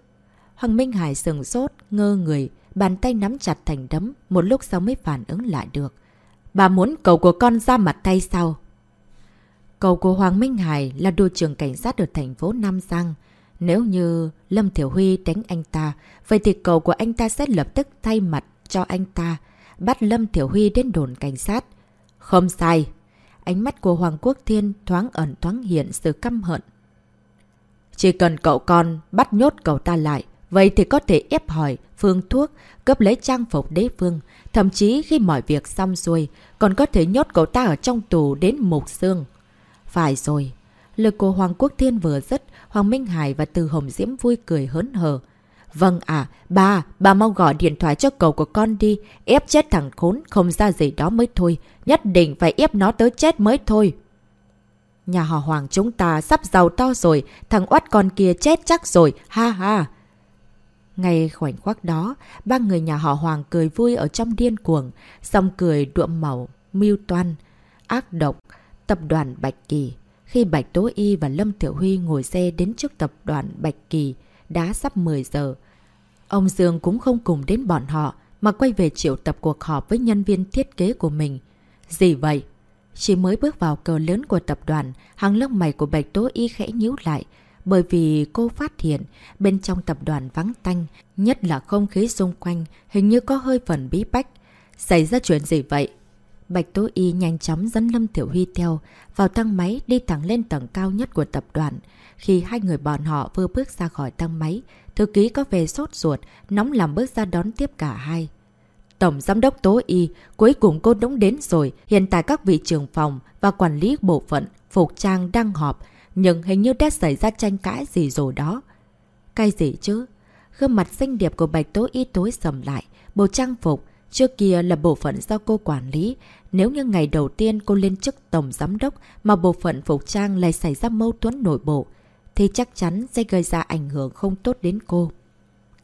Hoàng Minh Hải sừng sốt, ngơ người, bàn tay nắm chặt thành đấm, một lúc sau mới phản ứng lại được. Bà muốn cầu của con ra mặt tay sao? Cầu của Hoàng Minh Hải là đô trưởng cảnh sát ở thành phố Nam Giang. Nếu như Lâm Thiểu Huy đánh anh ta, vậy thì cầu của anh ta sẽ lập tức thay mặt cho anh ta, bắt Lâm Thiểu Huy đến đồn cảnh sát. Không sai, Ánh mắt của Hoàng Quốc Thiên thoáng ẩn thoáng hiện sự căm hận. Chỉ cần cậu con bắt nhốt cậu ta lại, vậy thì có thể ép hỏi phương thuốc, cấp lấy trang phục đế phương. Thậm chí khi mọi việc xong xuôi, còn có thể nhốt cậu ta ở trong tù đến mục xương. Phải rồi. Lực của Hoàng Quốc Thiên vừa dứt, Hoàng Minh Hải và Từ Hồng Diễm vui cười hớn hở. Vâng à, bà bà mau gọi điện thoại cho cậu của con đi, ép chết thằng khốn không ra gì đó mới thôi, nhất định phải ép nó tới chết mới thôi. Nhà họ Hoàng chúng ta sắp giàu to rồi, thằng oát con kia chết chắc rồi, ha ha. Ngay khoảnh khắc đó, ba người nhà họ Hoàng cười vui ở trong điên cuồng, dòng cười đuộm màu, mưu toan, ác độc, tập đoàn Bạch Kỳ. Khi Bạch Tố Y và Lâm Thiểu Huy ngồi xe đến trước tập đoàn Bạch Kỳ, đã sắp 10 giờ. Ông Dương cũng không cùng đến bọn họ, mà quay về triệu tập cuộc họp với nhân viên thiết kế của mình. Gì vậy? Chỉ mới bước vào cờ lớn của tập đoàn, hàng lông mày của Bạch Tố Y khẽ nhíu lại, bởi vì cô phát hiện bên trong tập đoàn vắng tanh, nhất là không khí xung quanh, hình như có hơi phần bí bách. Xảy ra chuyện gì vậy? Bạch Tố Y nhanh chóng dẫn Lâm Tiểu Huy theo, vào thang máy đi thẳng lên tầng cao nhất của tập đoàn. Khi hai người bọn họ vừa bước ra khỏi thang máy, thư ký có về sốt ruột, nóng lòng bước ra đón tiếp cả hai. Tổng Giám đốc Tố Y, cuối cùng cô đúng đến rồi. Hiện tại các vị trưởng phòng và quản lý bộ phận, Phục Trang đang họp, nhưng hình như đã xảy ra tranh cãi gì rồi đó. Cái gì chứ? Gương mặt xinh đẹp của Bạch Tố Y tối sầm lại, bộ trang phục, trước kia là bộ phận do cô quản lý. Nếu như ngày đầu tiên cô lên chức Tổng Giám đốc mà bộ phận Phục Trang lại xảy ra mâu thuẫn nội bộ, thì chắc chắn sẽ gây ra ảnh hưởng không tốt đến cô.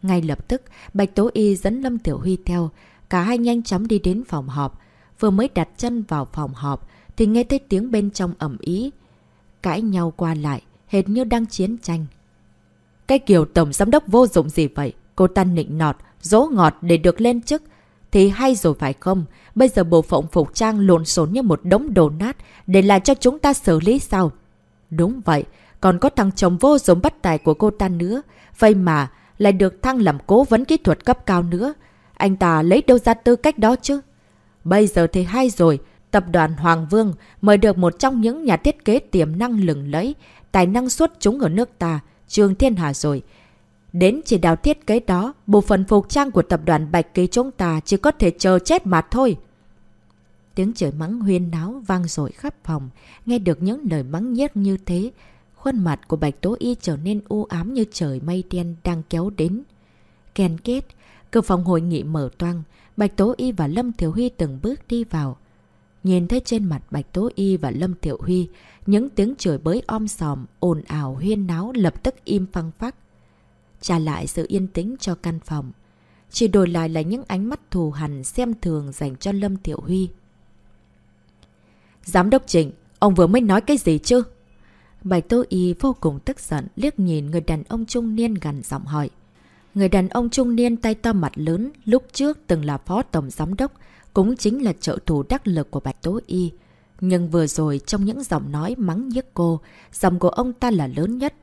Ngay lập tức, Bạch Tố Y dẫn Lâm Tiểu Huy theo, cả hai nhanh chóng đi đến phòng họp. Vừa mới đặt chân vào phòng họp, thì nghe thấy tiếng bên trong ẩm ý. Cãi nhau qua lại, hệt như đang chiến tranh. Cái kiểu tổng giám đốc vô dụng gì vậy? Cô ta nịnh nọt, dỗ ngọt để được lên chức. Thì hay rồi phải không? Bây giờ bộ phận phục trang lộn xộn như một đống đồ nát để lại cho chúng ta xử lý sao? Đúng vậy, còn có thằng chồng vô dụng bất tài của cô ta nữa. Vậy mà, lại được thăng làm cố vấn kỹ thuật cấp cao nữa. Anh ta lấy đâu ra tư cách đó chứ? Bây giờ thì hay rồi, tập đoàn Hoàng Vương mời được một trong những nhà thiết kế tiềm năng lừng lẫy, tài năng xuất chúng ở nước ta, Trương Thiên Hà rồi. Đến chỉ đạo thiết kế đó, bộ phận phục trang của tập đoàn Bạch Ký chúng ta chỉ có thể chờ chết mà thôi. Tiếng chửi mắng huyên náo vang dội khắp phòng, nghe được những lời mắng nhiếc như thế. Khuôn mặt của Bạch Tố Y trở nên u ám như trời mây đen đang kéo đến. Kèn kết, cửa phòng hội nghị mở toang, Bạch Tố Y và Lâm thiếu Huy từng bước đi vào. Nhìn thấy trên mặt Bạch Tố Y và Lâm Thiệu Huy, những tiếng chửi bới om sòm, ồn ào huyên náo lập tức im phăng phắc. Trả lại sự yên tĩnh cho căn phòng. Chỉ đổi lại là những ánh mắt thù hằn xem thường dành cho Lâm Thiệu Huy. Giám đốc Trịnh, ông vừa mới nói cái gì chứ? Bạch Tô Y vô cùng tức giận liếc nhìn người đàn ông trung niên gần giọng hỏi. Người đàn ông trung niên tay to mặt lớn lúc trước từng là phó tổng giám đốc, cũng chính là trợ thủ đắc lực của Bạch Tố Y. Nhưng vừa rồi trong những giọng nói mắng nhức cô, giọng của ông ta là lớn nhất.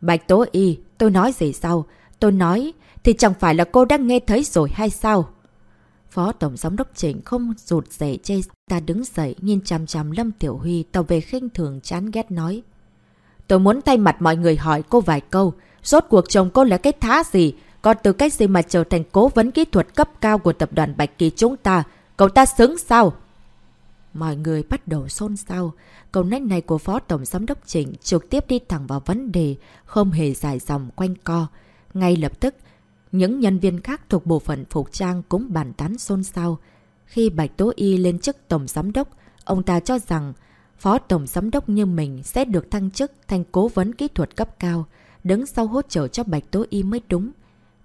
Bạch Tố Y, tôi nói gì sao? Tôi nói thì chẳng phải là cô đang nghe thấy rồi hay sao? Phó Tổng Giám đốc Trịnh không rụt rẻ chê ta đứng dậy nhìn chằm chằm Lâm Tiểu Huy tàu về khinh thường chán ghét nói. Tôi muốn thay mặt mọi người hỏi cô vài câu. Rốt cuộc chồng cô là cái thá gì? Còn từ cách gì mà trở thành cố vấn kỹ thuật cấp cao của tập đoàn Bạch Kỳ chúng ta? Cậu ta xứng sao? Mọi người bắt đầu xôn xao. Câu nách này của Phó Tổng Giám đốc Trịnh trực tiếp đi thẳng vào vấn đề, không hề dài dòng quanh co. Ngay lập tức, những nhân viên khác thuộc bộ phận phục trang cũng bàn tán xôn xao. Khi Bạch Tố Y lên chức Tổng Giám đốc, ông ta cho rằng Phó Tổng Giám đốc như mình sẽ được thăng chức thành cố vấn kỹ thuật cấp cao, đứng sau hỗ trợ cho Bạch Tố Y mới đúng.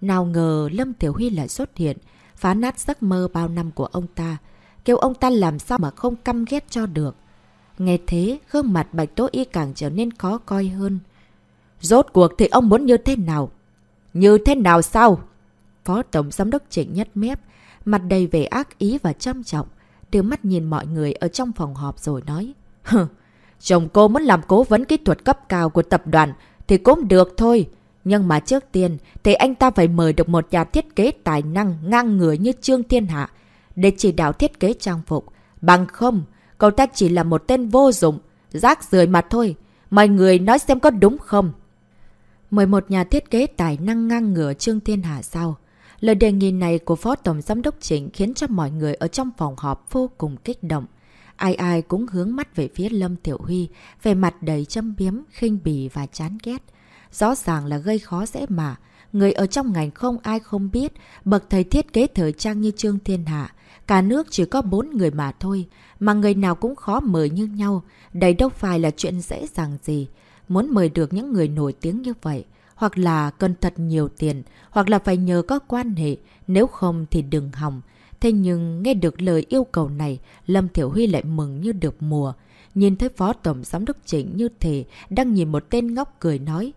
Nào ngờ Lâm Tiểu Huy lại xuất hiện, phá nát giấc mơ bao năm của ông ta, kêu ông ta làm sao mà không căm ghét cho được. Nghe thế, gương mặt Bạch Tố Y càng trở nên khó coi hơn. Rốt cuộc thì ông muốn như thế nào? Như thế nào sao? Phó Tổng Giám đốc Trịnh nhất mép, mặt đầy vẻ ác ý và chăm trọng, đưa mắt nhìn mọi người ở trong phòng họp rồi nói. Hừ, chồng cô muốn làm cố vấn kỹ thuật cấp cao của tập đoàn thì cũng được thôi. Nhưng mà trước tiên thì anh ta phải mời được một nhà thiết kế tài năng ngang người như Trương Thiên Hạ để chỉ đạo thiết kế trang phục. Bằng không, cậu ta chỉ là một tên vô dụng, rác rưởi mà thôi. Mọi người nói xem có đúng không? Mời một nhà thiết kế tài năng ngang ngửa Trương Thiên Hạ sao? Lời đề nghị này của Phó Tổng Giám đốc Trịnh khiến cho mọi người ở trong phòng họp vô cùng kích động. Ai ai cũng hướng mắt về phía Lâm Tiểu Huy, về mặt đầy châm biếm, khinh bì và chán ghét. Rõ ràng là gây khó dễ mà. Người ở trong ngành không ai không biết, bậc thầy thiết kế thời trang như Trương Thiên Hạ. Cả nước chỉ có bốn người mà thôi, mà người nào cũng khó mời như nhau. đầy đâu phải là chuyện dễ dàng gì. Muốn mời được những người nổi tiếng như vậy, hoặc là cần thật nhiều tiền, hoặc là phải nhờ có quan hệ, nếu không thì đừng hỏng. Thế nhưng nghe được lời yêu cầu này, Lâm Thiểu Huy lại mừng như được mùa. Nhìn thấy Phó Tổng Giám đốc Trịnh như thế, đang nhìn một tên ngốc cười nói.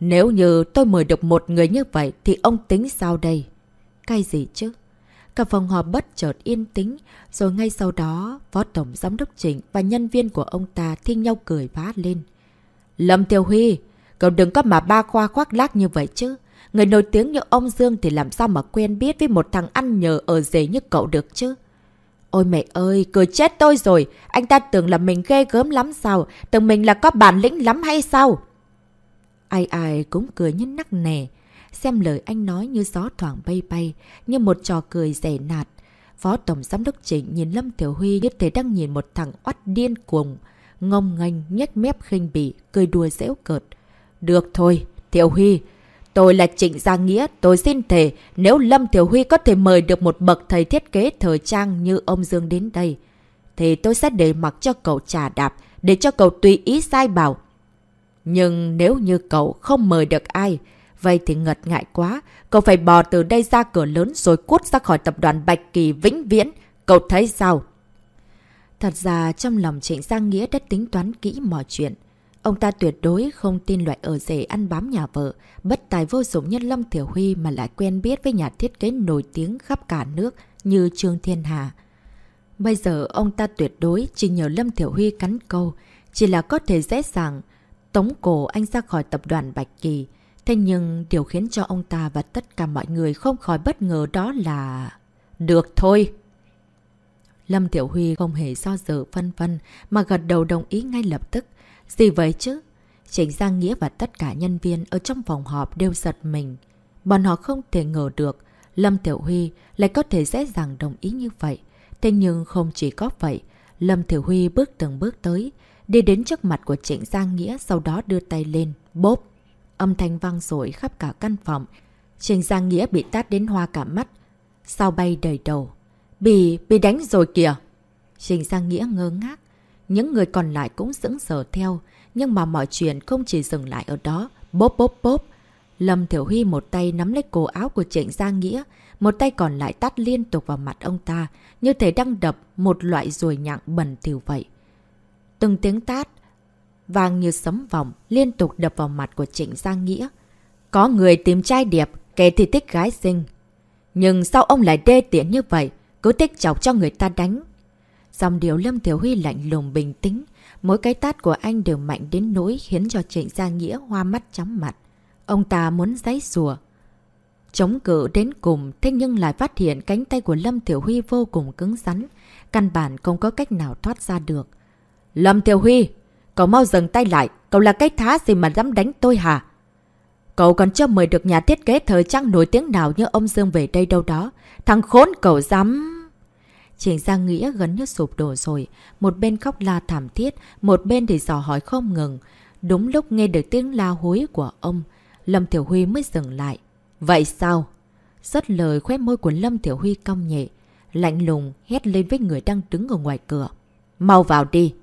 Nếu như tôi mời được một người như vậy thì ông tính sao đây? Cái gì chứ? Cả phòng họp bất chợt yên tĩnh, rồi ngay sau đó, Phó Tổng Giám đốc Trịnh và nhân viên của ông ta thi nhau cười phá lên. Lâm Tiêu Huy, cậu đừng có mà ba khoa khoác lác như vậy chứ. Người nổi tiếng như ông Dương thì làm sao mà quen biết với một thằng ăn nhờ ở rể như cậu được chứ? Ôi mẹ ơi, cười chết tôi rồi. Anh ta tưởng là mình ghê gớm lắm sao? Tưởng mình là có bản lĩnh lắm hay sao? Ai ai cũng cười như nắc nẻ. Xem lời anh nói như gió thoảng bay bay, như một trò cười rẻ nạt. Phó Tổng Giám đốc Trịnh nhìn Lâm Thiểu Huy như thể đang nhìn một thằng oắt điên cuồng ngông nghênh nhếch mép khinh bỉ, cười đùa dễu cợt. Được thôi, Thiểu Huy, tôi là Trịnh Gia Nghĩa, tôi xin thề, nếu Lâm Thiểu Huy có thể mời được một bậc thầy thiết kế thời trang như ông Dương đến đây, thì tôi sẽ để mặc cho cậu trà đạp, để cho cậu tùy ý sai bảo. Nhưng nếu như cậu không mời được ai, vậy thì ngật ngại quá, cậu phải bò từ đây ra cửa lớn rồi cút ra khỏi tập đoàn Bạch Kỳ vĩnh viễn, cậu thấy sao? Thật ra trong lòng Trịnh Giang Nghĩa đã tính toán kỹ mọi chuyện. Ông ta tuyệt đối không tin loại ở rể ăn bám nhà vợ, bất tài vô dụng nhân Lâm Tiểu Huy mà lại quen biết với nhà thiết kế nổi tiếng khắp cả nước như Trương Thiên Hà. Bây giờ ông ta tuyệt đối chỉ nhờ Lâm Tiểu Huy cắn câu, chỉ là có thể dễ dàng tống cổ anh ra khỏi tập đoàn Bạch Kỳ, Thế nhưng điều khiến cho ông ta và tất cả mọi người không khỏi bất ngờ đó là... Được thôi! Lâm Tiểu Huy không hề do dự phân vân mà gật đầu đồng ý ngay lập tức. Gì vậy chứ? Trịnh Giang Nghĩa và tất cả nhân viên ở trong phòng họp đều giật mình. Bọn họ không thể ngờ được Lâm Tiểu Huy lại có thể dễ dàng đồng ý như vậy. Thế nhưng không chỉ có vậy, Lâm Tiểu Huy bước từng bước tới, đi đến trước mặt của Trịnh Giang Nghĩa sau đó đưa tay lên, bốp. Âm thanh vang rội khắp cả căn phòng. Trịnh Giang Nghĩa bị tát đến hoa cả mắt. Sao bay đầy đầu. Bị, bị đánh rồi kìa. Trịnh Giang Nghĩa ngơ ngác. Những người còn lại cũng sững sờ theo. Nhưng mà mọi chuyện không chỉ dừng lại ở đó. Bốp bốp bốp. Lâm Thiểu Huy một tay nắm lấy cổ áo của Trịnh Giang Nghĩa. Một tay còn lại tắt liên tục vào mặt ông ta. Như thể đang đập một loại ruồi nhặng bẩn thỉu vậy. Từng tiếng tát. Vàng như sấm vòng liên tục đập vào mặt của Trịnh Giang Nghĩa. Có người tìm trai điệp kẻ thì thích gái xinh. Nhưng sao ông lại đê tiện như vậy? Cứ thích chọc cho người ta đánh. Dòng điều Lâm tiểu Huy lạnh lùng bình tĩnh. Mỗi cái tát của anh đều mạnh đến nỗi khiến cho Trịnh giang Nghĩa hoa mắt chóng mặt. Ông ta muốn giấy rùa. Chống cự đến cùng, thế nhưng lại phát hiện cánh tay của Lâm Thiểu Huy vô cùng cứng rắn. Căn bản không có cách nào thoát ra được. Lâm Thiều Huy, cậu mau dừng tay lại. Cậu là cái thá gì mà dám đánh tôi hả? Cậu còn chưa mời được nhà thiết kế thời trang nổi tiếng nào như ông Dương về đây đâu đó. Thằng khốn cậu dám... Trình Giang Nghĩa gần như sụp đổ rồi. Một bên khóc la thảm thiết, một bên thì dò hỏi không ngừng. Đúng lúc nghe được tiếng la hối của ông, Lâm Thiểu Huy mới dừng lại. Vậy sao? Rất lời khóe môi của Lâm Thiểu Huy cong nhẹ. Lạnh lùng hét lên với người đang đứng ở ngoài cửa. Mau vào đi.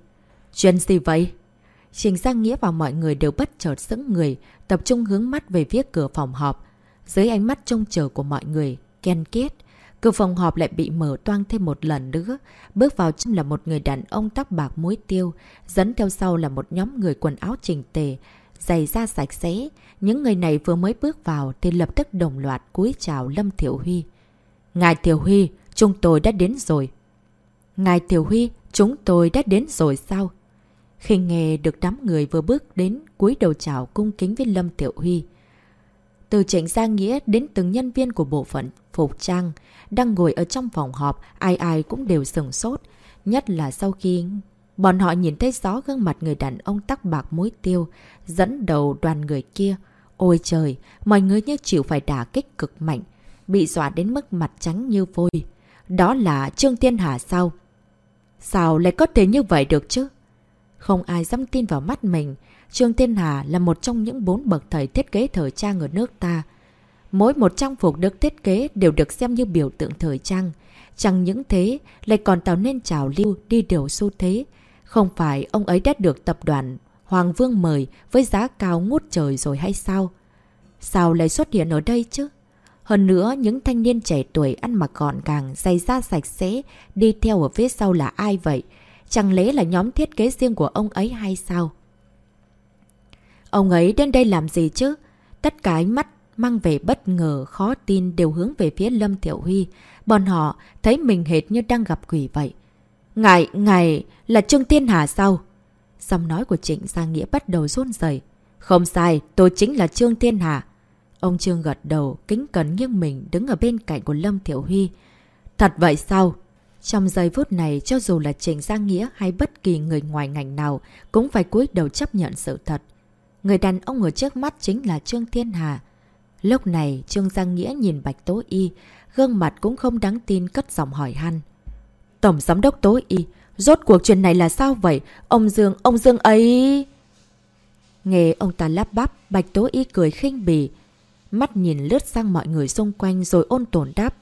Chuyện gì vậy? Trình Giang Nghĩa và mọi người đều bất chợt sững người, tập trung hướng mắt về phía cửa phòng họp. Dưới ánh mắt trông chờ của mọi người, Ken kết. Cửa phòng họp lại bị mở toang thêm một lần nữa. Bước vào trong là một người đàn ông tóc bạc muối tiêu. Dẫn theo sau là một nhóm người quần áo chỉnh tề, giày da sạch sẽ. Những người này vừa mới bước vào thì lập tức đồng loạt cúi chào Lâm Thiểu Huy. Ngài Thiểu Huy, chúng tôi đã đến rồi. Ngài Thiểu Huy, chúng tôi đã đến rồi sao? Khi nghe được đám người vừa bước đến cúi đầu chào cung kính với Lâm Tiểu Huy. Từ trịnh gia nghĩa đến từng nhân viên của bộ phận Phục Trang đang ngồi ở trong phòng họp, ai ai cũng đều sừng sốt. Nhất là sau khi bọn họ nhìn thấy rõ gương mặt người đàn ông tắc bạc mối tiêu, dẫn đầu đoàn người kia. Ôi trời, mọi người như chịu phải đả kích cực mạnh, bị dọa đến mức mặt trắng như vôi. Đó là Trương Thiên Hà sao? Sao lại có thể như vậy được chứ? Không ai dám tin vào mắt mình. Trương Thiên Hà là một trong những bốn bậc thầy thiết kế thời trang ở nước ta. Mỗi một trang phục được thiết kế đều được xem như biểu tượng thời trang. Chẳng những thế, lại còn tạo nên trào lưu đi điều xu thế. Không phải ông ấy đã được tập đoàn Hoàng Vương mời với giá cao ngút trời rồi hay sao? Sao lại xuất hiện ở đây chứ? Hơn nữa, những thanh niên trẻ tuổi ăn mặc gọn gàng, giày da sạch sẽ, đi theo ở phía sau là ai vậy? Chẳng lẽ là nhóm thiết kế riêng của ông ấy hay sao? Ông ấy đến đây làm gì chứ? Tất cả ánh mắt mang về bất ngờ, khó tin đều hướng về phía Lâm Thiểu Huy. Bọn họ thấy mình hệt như đang gặp quỷ vậy. Ngài, ngài là Trương Tiên Hà sao? Giọng nói của Trịnh Giang Nghĩa bắt đầu run rẩy Không sai, tôi chính là Trương Tiên Hà. Ông Trương gật đầu, kính cẩn nghiêng mình đứng ở bên cạnh của Lâm Thiểu Huy. Thật vậy sao? Trong giây phút này, cho dù là Trịnh Giang Nghĩa hay bất kỳ người ngoài ngành nào, cũng phải cúi đầu chấp nhận sự thật. Người đàn ông ở trước mắt chính là Trương Thiên Hà. Lúc này, Trương Giang Nghĩa nhìn Bạch Tố Y, gương mặt cũng không đáng tin cất giọng hỏi han. Tổng giám đốc Tố Y, rốt cuộc chuyện này là sao vậy? Ông Dương, ông Dương ấy... Nghe ông ta lắp bắp, Bạch Tố Y cười khinh bỉ. Mắt nhìn lướt sang mọi người xung quanh rồi ôn tồn đáp.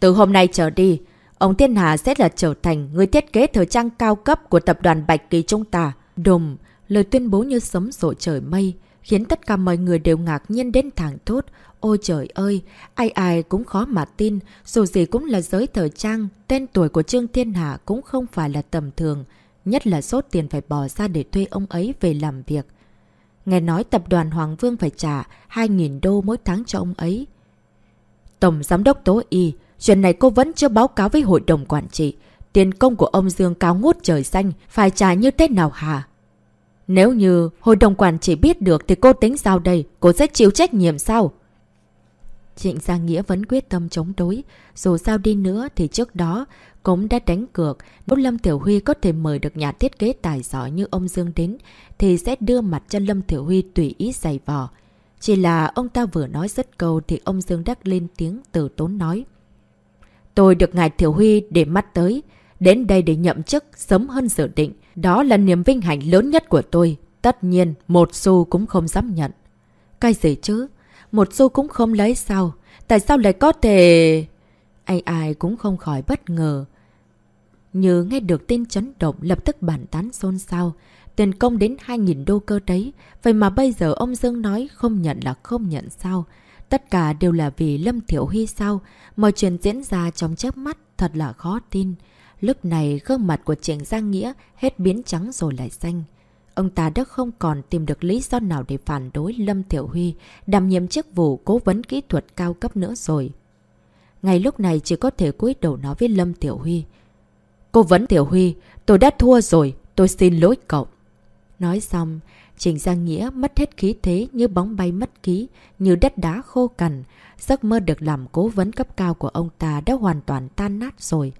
Từ hôm nay trở đi, ông Thiên Hà sẽ là trở thành người thiết kế thời trang cao cấp của tập đoàn Bạch Kỳ chúng ta. Đùm, lời tuyên bố như sấm rội trời mây, khiến tất cả mọi người đều ngạc nhiên đến thẳng thốt. Ôi trời ơi, ai ai cũng khó mà tin, dù gì cũng là giới thời trang, tên tuổi của Trương Thiên Hà cũng không phải là tầm thường, nhất là số tiền phải bỏ ra để thuê ông ấy về làm việc. Nghe nói tập đoàn Hoàng Vương phải trả 2.000 đô mỗi tháng cho ông ấy. Tổng Giám đốc Tố Y, chuyện này cô vẫn chưa báo cáo với Hội đồng Quản trị. Tiền công của ông Dương cao ngút trời xanh, phải trả như thế nào hả? Nếu như hội đồng quản trị biết được thì cô tính sao đây? Cô sẽ chịu trách nhiệm sao? Trịnh Gia Nghĩa vẫn quyết tâm chống đối. Dù sao đi nữa thì trước đó cũng đã đánh cược. Nếu Lâm Tiểu Huy có thể mời được nhà thiết kế tài giỏi như ông Dương đến thì sẽ đưa mặt cho Lâm Tiểu Huy tùy ý giày vò. Chỉ là ông ta vừa nói rất câu thì ông Dương đắc lên tiếng từ tốn nói. Tôi được ngài Thiểu Huy để mắt tới. Đến đây để nhậm chức sớm hơn dự định. Đó là niềm vinh hạnh lớn nhất của tôi. Tất nhiên, một xu cũng không dám nhận. Cái gì chứ? Một xu cũng không lấy sao? Tại sao lại có thể... Ai ai cũng không khỏi bất ngờ. Như nghe được tin chấn động lập tức bản tán xôn xao. Tiền công đến 2.000 đô cơ đấy. Vậy mà bây giờ ông Dương nói không nhận là không nhận sao? Tất cả đều là vì Lâm Thiểu Huy sao? Mọi chuyện diễn ra trong chớp mắt thật là khó tin. Lúc này gương mặt của Trịnh Giang Nghĩa hết biến trắng rồi lại xanh. Ông ta đã không còn tìm được lý do nào để phản đối Lâm Tiểu Huy đảm nhiệm chức vụ cố vấn kỹ thuật cao cấp nữa rồi. Ngay lúc này chỉ có thể cúi đầu nói với Lâm Tiểu Huy. Cố vấn Tiểu Huy, tôi đã thua rồi, tôi xin lỗi cậu. Nói xong, Trình Giang Nghĩa mất hết khí thế như bóng bay mất khí, như đất đá khô cằn. Giấc mơ được làm cố vấn cấp cao của ông ta đã hoàn toàn tan nát rồi.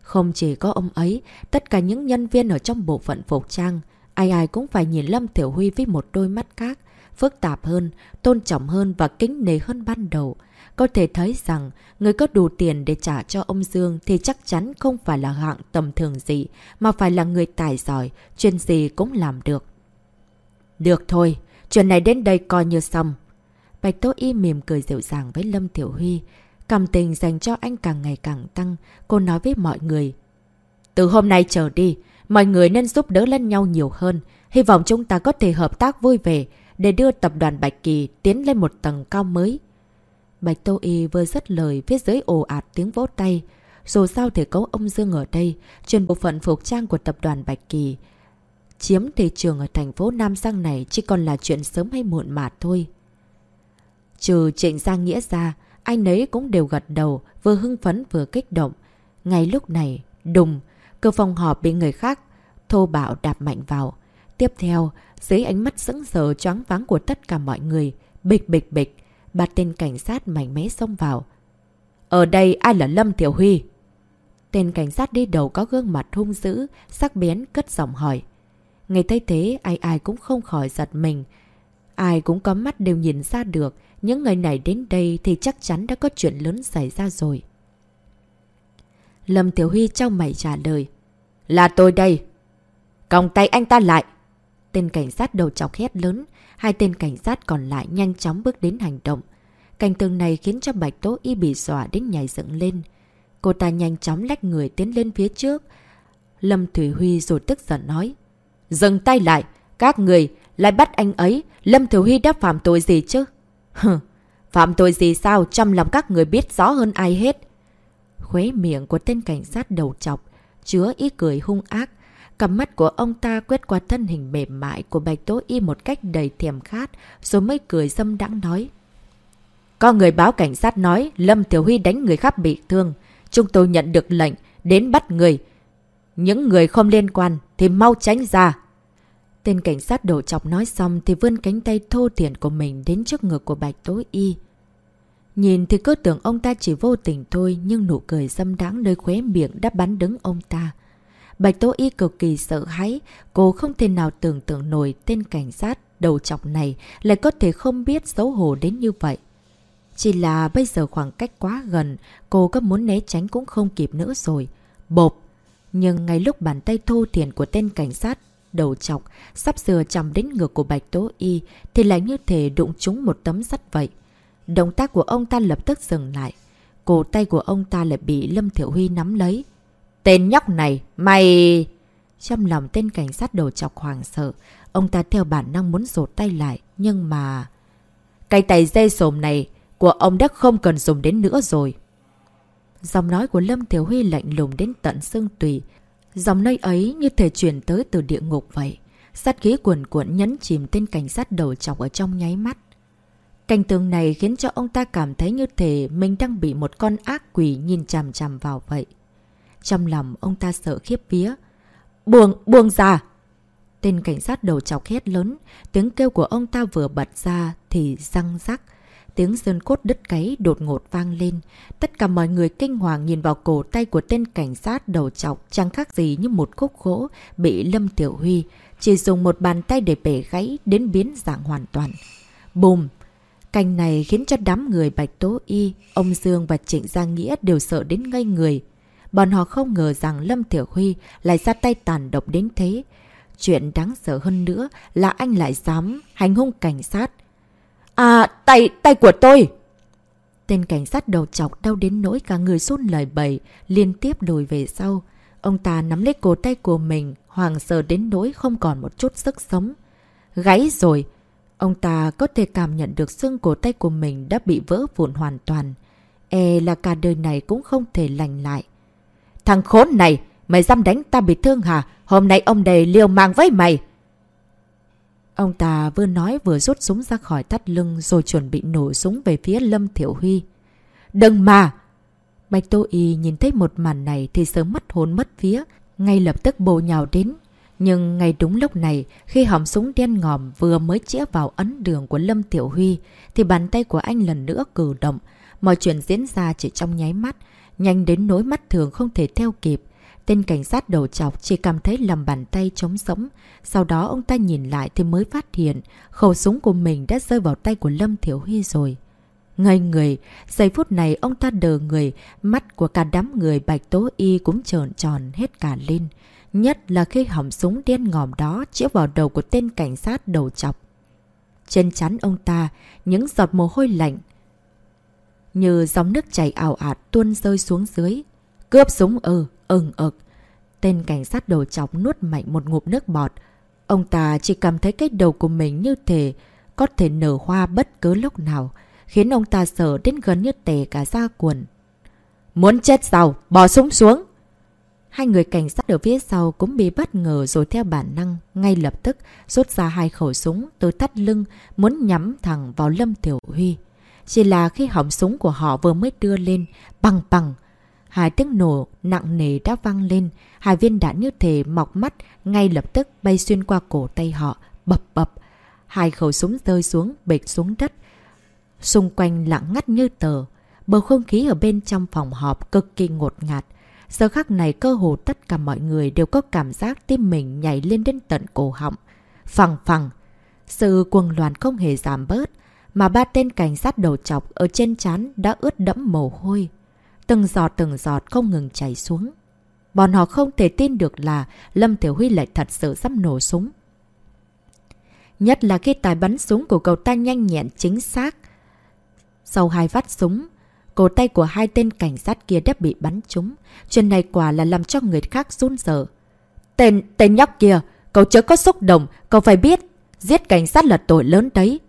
Không chỉ có ông ấy, tất cả những nhân viên ở trong bộ phận phục trang, ai ai cũng phải nhìn Lâm Tiểu Huy với một đôi mắt khác, phức tạp hơn, tôn trọng hơn và kính nề hơn ban đầu. Có thể thấy rằng, người có đủ tiền để trả cho ông Dương thì chắc chắn không phải là hạng tầm thường gì, mà phải là người tài giỏi, chuyện gì cũng làm được. Được thôi, chuyện này đến đây coi như xong. Bạch Tố Y mỉm cười dịu dàng với Lâm Tiểu Huy. Cảm tình dành cho anh càng ngày càng tăng, cô nói với mọi người. Từ hôm nay trở đi, mọi người nên giúp đỡ lẫn nhau nhiều hơn. Hy vọng chúng ta có thể hợp tác vui vẻ để đưa tập đoàn Bạch Kỳ tiến lên một tầng cao mới. Bạch Tô Y vừa dứt lời phía dưới ồ ạt tiếng vỗ tay. Dù sao thể cấu ông Dương ở đây, trên bộ phận phục trang của tập đoàn Bạch Kỳ. Chiếm thị trường ở thành phố Nam Giang này chỉ còn là chuyện sớm hay muộn mà thôi. Trừ Trịnh Giang Nghĩa ra, anh ấy cũng đều gật đầu, vừa hưng phấn vừa kích động. Ngay lúc này, đùng, cơ phòng họp bị người khác thô bạo đạp mạnh vào. Tiếp theo, dưới ánh mắt sững sờ choáng váng của tất cả mọi người, bịch bịch bịch, ba tên cảnh sát mạnh mẽ xông vào. Ở đây ai là Lâm Tiểu Huy? Tên cảnh sát đi đầu có gương mặt hung dữ, sắc bén cất giọng hỏi. Ngày thấy thế, ai ai cũng không khỏi giật mình. Ai cũng có mắt đều nhìn ra được, những người này đến đây thì chắc chắn đã có chuyện lớn xảy ra rồi. Lâm Tiểu Huy trong mày trả lời. Là tôi đây. Còng tay anh ta lại. Tên cảnh sát đầu chọc hét lớn. Hai tên cảnh sát còn lại nhanh chóng bước đến hành động. Cảnh tường này khiến cho Bạch Tố Y bị dọa đến nhảy dựng lên. Cô ta nhanh chóng lách người tiến lên phía trước. Lâm Thủy Huy rồi tức giận nói. Dừng tay lại. Các người lại bắt anh ấy. Lâm Thiếu Huy đã phạm tội gì chứ? Hừ, phạm tội gì sao trong lòng các người biết rõ hơn ai hết. Khuế miệng của tên cảnh sát đầu chọc, chứa ý cười hung ác. Cầm mắt của ông ta quét qua thân hình mềm mại của Bạch Tố Y một cách đầy thèm khát, rồi mới cười dâm đãng nói. Có người báo cảnh sát nói Lâm Tiểu Huy đánh người khác bị thương. Chúng tôi nhận được lệnh đến bắt người. Những người không liên quan thì mau tránh ra. Tên cảnh sát đổ chọc nói xong thì vươn cánh tay thô thiển của mình đến trước ngực của Bạch Tố Y. Nhìn thì cứ tưởng ông ta chỉ vô tình thôi nhưng nụ cười dâm đáng nơi khóe miệng đã bắn đứng ông ta. Bạch Tố Y cực kỳ sợ hãi, cô không thể nào tưởng tượng nổi tên cảnh sát đầu chọc này lại có thể không biết xấu hổ đến như vậy. Chỉ là bây giờ khoảng cách quá gần, cô có muốn né tránh cũng không kịp nữa rồi. Bộp! Nhưng ngay lúc bàn tay thô thiền của tên cảnh sát đầu chọc sắp sửa chằm đến ngực của Bạch Tố Y thì lại như thể đụng trúng một tấm sắt vậy. Động tác của ông ta lập tức dừng lại. Cổ tay của ông ta lại bị Lâm Thiểu Huy nắm lấy. Tên nhóc này, mày... Trong lòng tên cảnh sát đầu chọc hoàng sợ, ông ta theo bản năng muốn rột tay lại, nhưng mà... cái tay dây sồm này của ông đã không cần dùng đến nữa rồi. Giọng nói của Lâm Thiểu Huy lạnh lùng đến tận xương tùy, Dòng nơi ấy như thể chuyển tới từ địa ngục vậy. Sát khí cuồn cuộn nhấn chìm tên cảnh sát đầu chọc ở trong nháy mắt. Cảnh tường này khiến cho ông ta cảm thấy như thể mình đang bị một con ác quỷ nhìn chằm chằm vào vậy. Trong lòng ông ta sợ khiếp vía. Buông, buông ra! Tên cảnh sát đầu chọc hét lớn, tiếng kêu của ông ta vừa bật ra thì răng rắc. Tiếng sơn cốt đứt cấy đột ngột vang lên. Tất cả mọi người kinh hoàng nhìn vào cổ tay của tên cảnh sát đầu chọc chẳng khác gì như một khúc gỗ bị Lâm Tiểu Huy. Chỉ dùng một bàn tay để bể gãy đến biến dạng hoàn toàn. Bùm! cành này khiến cho đám người Bạch Tố Y, ông Dương và Trịnh Giang Nghĩa đều sợ đến ngây người. Bọn họ không ngờ rằng Lâm Tiểu Huy lại ra tay tàn độc đến thế. Chuyện đáng sợ hơn nữa là anh lại dám hành hung cảnh sát. À, tay, tay của tôi! Tên cảnh sát đầu chọc đau đến nỗi cả người run lời bầy, liên tiếp lùi về sau. Ông ta nắm lấy cổ tay của mình, hoàng sợ đến nỗi không còn một chút sức sống. Gáy rồi! Ông ta có thể cảm nhận được xương cổ tay của mình đã bị vỡ vụn hoàn toàn. E là cả đời này cũng không thể lành lại. Thằng khốn này! Mày dám đánh ta bị thương hả? Hôm nay ông đầy liều mạng với mày! Ông ta vừa nói vừa rút súng ra khỏi thắt lưng rồi chuẩn bị nổ súng về phía Lâm Thiểu Huy. Đừng mà! Bạch Tô Y nhìn thấy một màn này thì sớm mất hồn mất phía, ngay lập tức bồ nhào đến. Nhưng ngay đúng lúc này, khi hỏng súng đen ngòm vừa mới chĩa vào ấn đường của Lâm Tiểu Huy, thì bàn tay của anh lần nữa cử động. Mọi chuyện diễn ra chỉ trong nháy mắt, nhanh đến nỗi mắt thường không thể theo kịp. Tên cảnh sát đầu chọc chỉ cảm thấy lầm bàn tay trống sống. Sau đó ông ta nhìn lại thì mới phát hiện khẩu súng của mình đã rơi vào tay của Lâm Thiểu Huy rồi. ngay người, giây phút này ông ta đờ người, mắt của cả đám người bạch tố y cũng trợn tròn hết cả lên. Nhất là khi hỏng súng đen ngòm đó chĩa vào đầu của tên cảnh sát đầu chọc. Trên chắn ông ta, những giọt mồ hôi lạnh như dòng nước chảy ảo ạt tuôn rơi xuống dưới. Cướp súng ừ, ừng ực. Tên cảnh sát đầu chọc nuốt mạnh một ngụm nước bọt. Ông ta chỉ cảm thấy cái đầu của mình như thể có thể nở hoa bất cứ lúc nào, khiến ông ta sợ đến gần như tề cả da quần. Muốn chết sao? Bỏ súng xuống! Hai người cảnh sát ở phía sau cũng bị bất ngờ rồi theo bản năng, ngay lập tức rút ra hai khẩu súng từ thắt lưng muốn nhắm thẳng vào Lâm Tiểu Huy. Chỉ là khi hỏng súng của họ vừa mới đưa lên, bằng bằng, Hai tiếng nổ nặng nề đã vang lên, hai viên đạn như thể mọc mắt ngay lập tức bay xuyên qua cổ tay họ, bập bập. Hai khẩu súng rơi xuống, bệt xuống đất. Xung quanh lặng ngắt như tờ, bầu không khí ở bên trong phòng họp cực kỳ ngột ngạt. Giờ khắc này cơ hồ tất cả mọi người đều có cảm giác tim mình nhảy lên đến tận cổ họng. Phẳng phẳng, sự cuồng loạn không hề giảm bớt, mà ba tên cảnh sát đầu chọc ở trên chán đã ướt đẫm mồ hôi. Từng giọt từng giọt không ngừng chảy xuống. Bọn họ không thể tin được là Lâm Tiểu Huy lại thật sự sắp nổ súng. Nhất là khi tài bắn súng của cậu ta nhanh nhẹn chính xác. Sau hai phát súng, cổ tay của hai tên cảnh sát kia đã bị bắn trúng. Chuyện này quả là làm cho người khác run sợ. Tên, tên nhóc kia, cậu chớ có xúc động, cậu phải biết, giết cảnh sát là tội lớn đấy.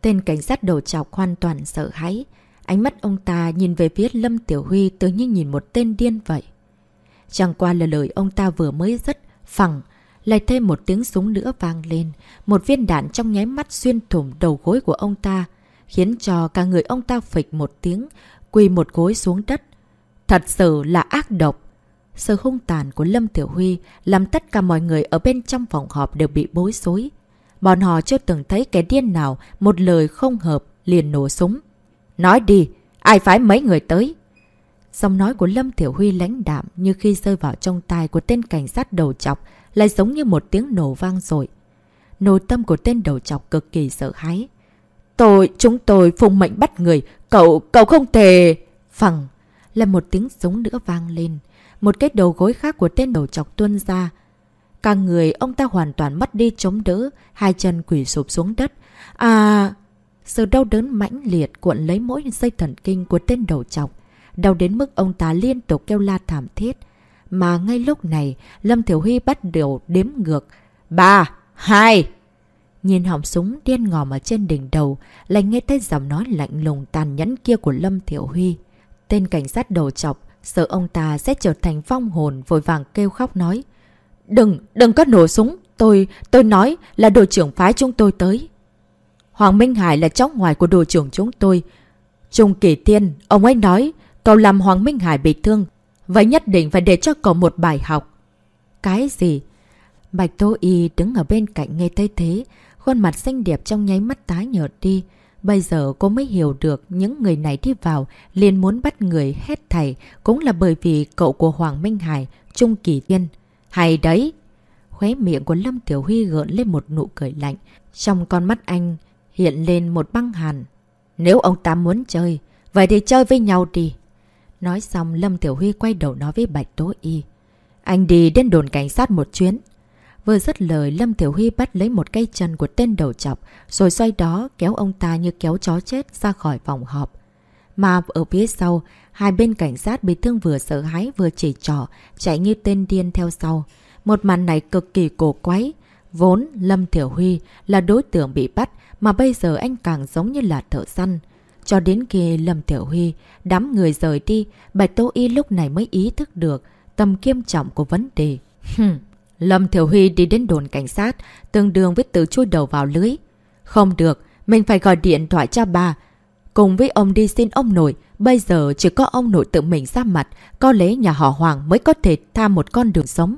Tên cảnh sát đầu chọc hoàn toàn sợ hãi. Ánh mắt ông ta nhìn về phía Lâm Tiểu Huy tự như nhìn một tên điên vậy. Chẳng qua là lời ông ta vừa mới rất phẳng, lại thêm một tiếng súng nữa vang lên. Một viên đạn trong nháy mắt xuyên thủng đầu gối của ông ta, khiến cho cả người ông ta phịch một tiếng, quỳ một gối xuống đất. Thật sự là ác độc. Sự hung tàn của Lâm Tiểu Huy làm tất cả mọi người ở bên trong phòng họp đều bị bối rối. Bọn họ chưa từng thấy kẻ điên nào một lời không hợp liền nổ súng. Nói đi, ai phải mấy người tới? Giọng nói của Lâm Thiểu Huy lãnh đạm như khi rơi vào trong tai của tên cảnh sát đầu chọc lại giống như một tiếng nổ vang rồi. Nội tâm của tên đầu chọc cực kỳ sợ hãi. Tôi, chúng tôi phùng mệnh bắt người, cậu, cậu không thể... Phẳng, là một tiếng giống nữa vang lên. Một cái đầu gối khác của tên đầu chọc tuôn ra. Cả người ông ta hoàn toàn mất đi chống đỡ, hai chân quỷ sụp xuống đất. À... Sự đau đớn mãnh liệt cuộn lấy mỗi dây thần kinh của tên đầu chọc. Đau đến mức ông ta liên tục kêu la thảm thiết. Mà ngay lúc này, Lâm Thiểu Huy bắt đầu đếm ngược. Ba, hai... Nhìn họng súng điên ngòm ở trên đỉnh đầu, lại nghe thấy giọng nói lạnh lùng tàn nhẫn kia của Lâm Thiểu Huy. Tên cảnh sát đầu chọc, sợ ông ta sẽ trở thành phong hồn vội vàng kêu khóc nói. Đừng, đừng có nổ súng, tôi, tôi nói là đội trưởng phái chúng tôi tới. Hoàng Minh Hải là cháu ngoài của đội trưởng chúng tôi. Trung Kỳ Thiên, ông ấy nói, cậu làm Hoàng Minh Hải bị thương. Vậy nhất định phải để cho cậu một bài học. Cái gì? Bạch Tô Y đứng ở bên cạnh nghe thấy thế, khuôn mặt xinh đẹp trong nháy mắt tái nhợt đi. Bây giờ cô mới hiểu được những người này đi vào liền muốn bắt người hết thảy cũng là bởi vì cậu của Hoàng Minh Hải, Trung Kỳ Thiên. Hay đấy! Khóe miệng của Lâm Tiểu Huy gợn lên một nụ cười lạnh. Trong con mắt anh hiện lên một băng hàn. Nếu ông ta muốn chơi, vậy thì chơi với nhau đi. Nói xong Lâm Tiểu Huy quay đầu nói với Bạch Tố Y. Anh đi đến đồn cảnh sát một chuyến. Vừa dứt lời, Lâm Tiểu Huy bắt lấy một cây chân của tên đầu chọc, rồi xoay đó kéo ông ta như kéo chó chết ra khỏi phòng họp. Mà ở phía sau, hai bên cảnh sát bị thương vừa sợ hãi vừa chỉ trỏ, chạy như tên điên theo sau. Một màn này cực kỳ cổ quái. Vốn, Lâm Tiểu Huy là đối tượng bị bắt, mà bây giờ anh càng giống như là thợ săn. Cho đến khi Lâm Tiểu Huy đám người rời đi, Bạch Tô Y lúc này mới ý thức được tầm kiêm trọng của vấn đề. Lâm Thiểu Huy đi đến đồn cảnh sát, tương đương với tự chui đầu vào lưới. Không được, mình phải gọi điện thoại cho bà. Cùng với ông đi xin ông nội, bây giờ chỉ có ông nội tự mình ra mặt, có lẽ nhà họ Hoàng mới có thể tha một con đường sống.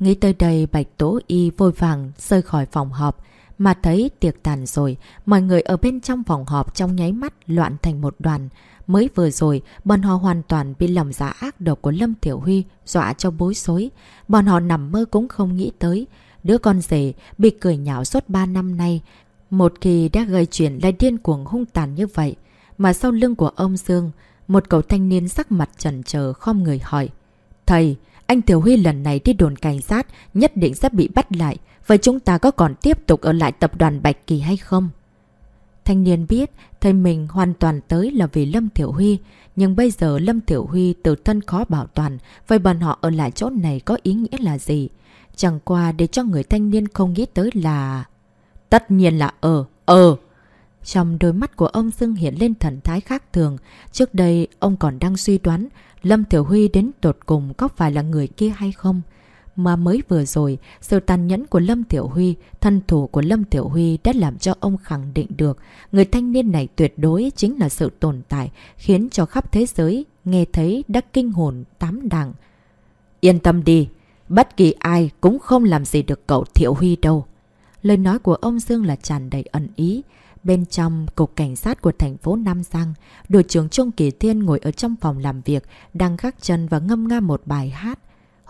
Nghĩ tới đây, Bạch Tố Y vội vàng rời khỏi phòng họp, mà thấy tiệc tàn rồi, mọi người ở bên trong phòng họp trong nháy mắt loạn thành một đoàn. Mới vừa rồi, bọn họ hoàn toàn bị lòng giả ác độc của Lâm Tiểu Huy dọa cho bối rối. Bọn họ nằm mơ cũng không nghĩ tới. Đứa con rể bị cười nhạo suốt 3 năm nay. Một kỳ đã gây chuyện lại điên cuồng hung tàn như vậy. Mà sau lưng của ông Dương, một cậu thanh niên sắc mặt trần chờ không người hỏi. Thầy, anh Tiểu Huy lần này đi đồn cảnh sát nhất định sẽ bị bắt lại. Vậy chúng ta có còn tiếp tục ở lại tập đoàn Bạch Kỳ hay không? Thanh niên biết thầy mình hoàn toàn tới là vì Lâm Tiểu Huy. Nhưng bây giờ Lâm Tiểu Huy tự thân khó bảo toàn. Vậy bọn họ ở lại chỗ này có ý nghĩa là gì? Chẳng qua để cho người thanh niên không nghĩ tới là... Tất nhiên là ờ, ờ. Trong đôi mắt của ông Dương hiện lên thần thái khác thường. Trước đây ông còn đang suy đoán Lâm Tiểu Huy đến tột cùng có phải là người kia hay không? Mà mới vừa rồi, sự tàn nhẫn của Lâm Tiểu Huy, thân thủ của Lâm Tiểu Huy đã làm cho ông khẳng định được người thanh niên này tuyệt đối chính là sự tồn tại khiến cho khắp thế giới nghe thấy đã kinh hồn tám đằng. Yên tâm đi, bất kỳ ai cũng không làm gì được cậu Thiệu Huy đâu. Lời nói của ông Dương là tràn đầy ẩn ý. Bên trong cục cảnh sát của thành phố Nam Giang, đội trưởng Trung Kỳ Thiên ngồi ở trong phòng làm việc, đang gác chân và ngâm nga một bài hát.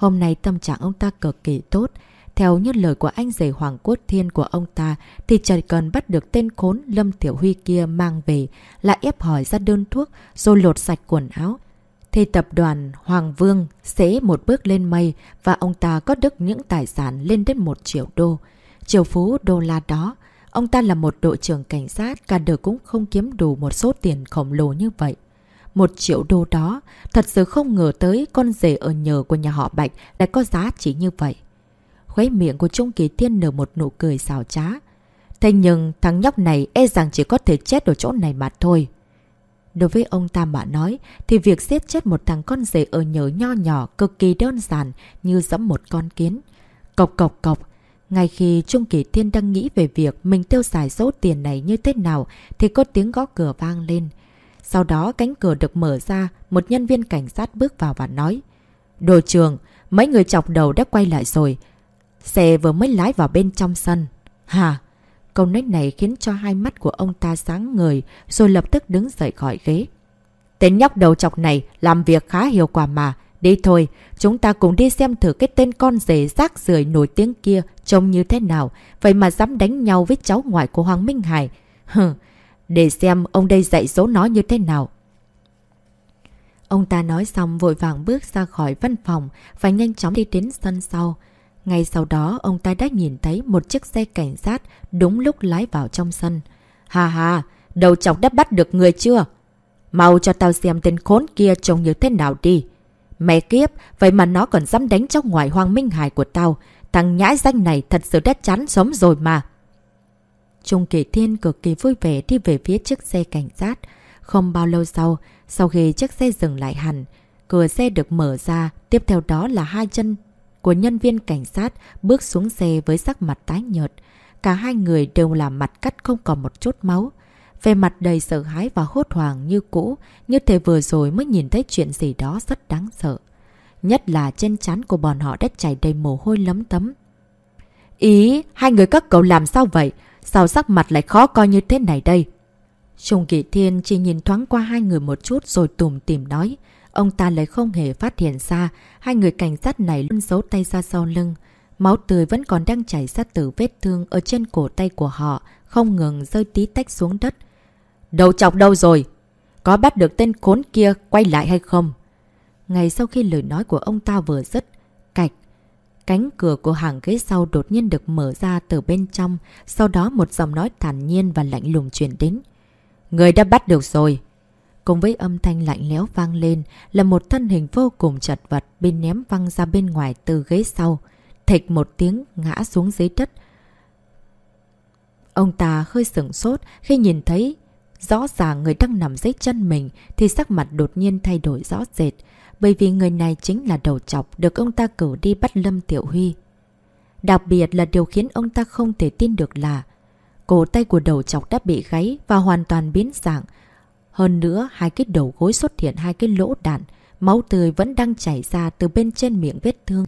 Hôm nay tâm trạng ông ta cực kỳ tốt. Theo như lời của anh rể Hoàng Quốc Thiên của ông ta, thì chỉ cần bắt được tên khốn Lâm Tiểu Huy kia mang về, là ép hỏi ra đơn thuốc, rồi lột sạch quần áo. Thì tập đoàn Hoàng Vương sẽ một bước lên mây và ông ta có được những tài sản lên đến một triệu đô. Triệu phú đô la đó, ông ta là một đội trưởng cảnh sát, cả đời cũng không kiếm đủ một số tiền khổng lồ như vậy. Một triệu đô đó, thật sự không ngờ tới con rể ở nhờ của nhà họ Bạch lại có giá trị như vậy. Khuấy miệng của Trung Kỳ Thiên nở một nụ cười xào trá. Thế nhưng thằng nhóc này e rằng chỉ có thể chết ở chỗ này mà thôi. Đối với ông ta mà nói, thì việc giết chết một thằng con rể ở nhờ nho nhỏ cực kỳ đơn giản như dẫm một con kiến. Cộc cộc cộc, ngay khi Trung Kỳ Thiên đang nghĩ về việc mình tiêu xài số tiền này như thế nào thì có tiếng gõ cửa vang lên. Sau đó cánh cửa được mở ra, một nhân viên cảnh sát bước vào và nói. Đồ trường, mấy người chọc đầu đã quay lại rồi. Xe vừa mới lái vào bên trong sân. Hà! Câu nói này khiến cho hai mắt của ông ta sáng ngời, rồi lập tức đứng dậy khỏi ghế. Tên nhóc đầu chọc này làm việc khá hiệu quả mà. Đi thôi, chúng ta cùng đi xem thử cái tên con rể rác rưởi nổi tiếng kia trông như thế nào. Vậy mà dám đánh nhau với cháu ngoại của Hoàng Minh Hải. Hừ, để xem ông đây dạy dỗ nó như thế nào. Ông ta nói xong vội vàng bước ra khỏi văn phòng và nhanh chóng đi đến sân sau. Ngay sau đó, ông ta đã nhìn thấy một chiếc xe cảnh sát đúng lúc lái vào trong sân. Hà hà, đầu chọc đã bắt được người chưa? Mau cho tao xem tên khốn kia trông như thế nào đi. Mẹ kiếp, vậy mà nó còn dám đánh trong ngoài hoang Minh Hải của tao. Thằng nhãi danh này thật sự đã chán sống rồi mà. Trung Kỳ Thiên cực kỳ vui vẻ đi về phía chiếc xe cảnh sát. Không bao lâu sau, sau khi chiếc xe dừng lại hẳn, cửa xe được mở ra, tiếp theo đó là hai chân của nhân viên cảnh sát bước xuống xe với sắc mặt tái nhợt. Cả hai người đều là mặt cắt không còn một chút máu. Về mặt đầy sợ hãi và hốt hoảng như cũ, như thể vừa rồi mới nhìn thấy chuyện gì đó rất đáng sợ. Nhất là trên chán của bọn họ đã chảy đầy mồ hôi lấm tấm. Ý, hai người các cậu làm sao vậy? Sao sắc mặt lại khó coi như thế này đây? Trung Kỳ Thiên chỉ nhìn thoáng qua hai người một chút rồi tùm tìm nói. Ông ta lại không hề phát hiện ra, hai người cảnh sát này luôn giấu tay ra sau lưng. Máu tươi vẫn còn đang chảy ra từ vết thương ở trên cổ tay của họ, không ngừng rơi tí tách xuống đất. Đầu chọc đâu rồi? Có bắt được tên khốn kia quay lại hay không? Ngay sau khi lời nói của ông ta vừa dứt, cánh cửa của hàng ghế sau đột nhiên được mở ra từ bên trong, sau đó một giọng nói thản nhiên và lạnh lùng truyền đến. Người đã bắt được rồi. Cùng với âm thanh lạnh lẽo vang lên là một thân hình vô cùng chật vật bị ném văng ra bên ngoài từ ghế sau. Thịch một tiếng ngã xuống dưới đất. Ông ta hơi sửng sốt khi nhìn thấy rõ ràng người đang nằm dưới chân mình thì sắc mặt đột nhiên thay đổi rõ rệt. Bởi vì người này chính là đầu chọc được ông ta cử đi bắt Lâm Tiểu Huy. Đặc biệt là điều khiến ông ta không thể tin được là cổ tay của đầu chọc đã bị gáy và hoàn toàn biến dạng. Hơn nữa, hai cái đầu gối xuất hiện hai cái lỗ đạn, máu tươi vẫn đang chảy ra từ bên trên miệng vết thương.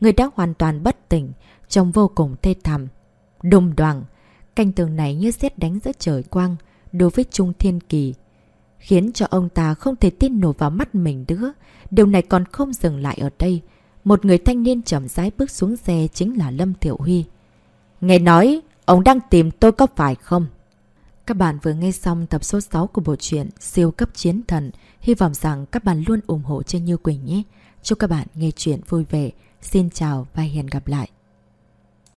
Người đã hoàn toàn bất tỉnh, trông vô cùng thê thảm. Đùng đoàn, canh tường này như xét đánh giữa trời quang, đối với Trung Thiên Kỳ. Khiến cho ông ta không thể tin nổi vào mắt mình nữa. Điều này còn không dừng lại ở đây. Một người thanh niên chậm rãi bước xuống xe chính là Lâm Tiểu Huy. Nghe nói, ông đang tìm tôi có phải không? Các bạn vừa nghe xong tập số 6 của bộ truyện Siêu cấp chiến thần. Hy vọng rằng các bạn luôn ủng hộ cho Như Quỳnh nhé. Chúc các bạn nghe chuyện vui vẻ. Xin chào và hẹn gặp lại.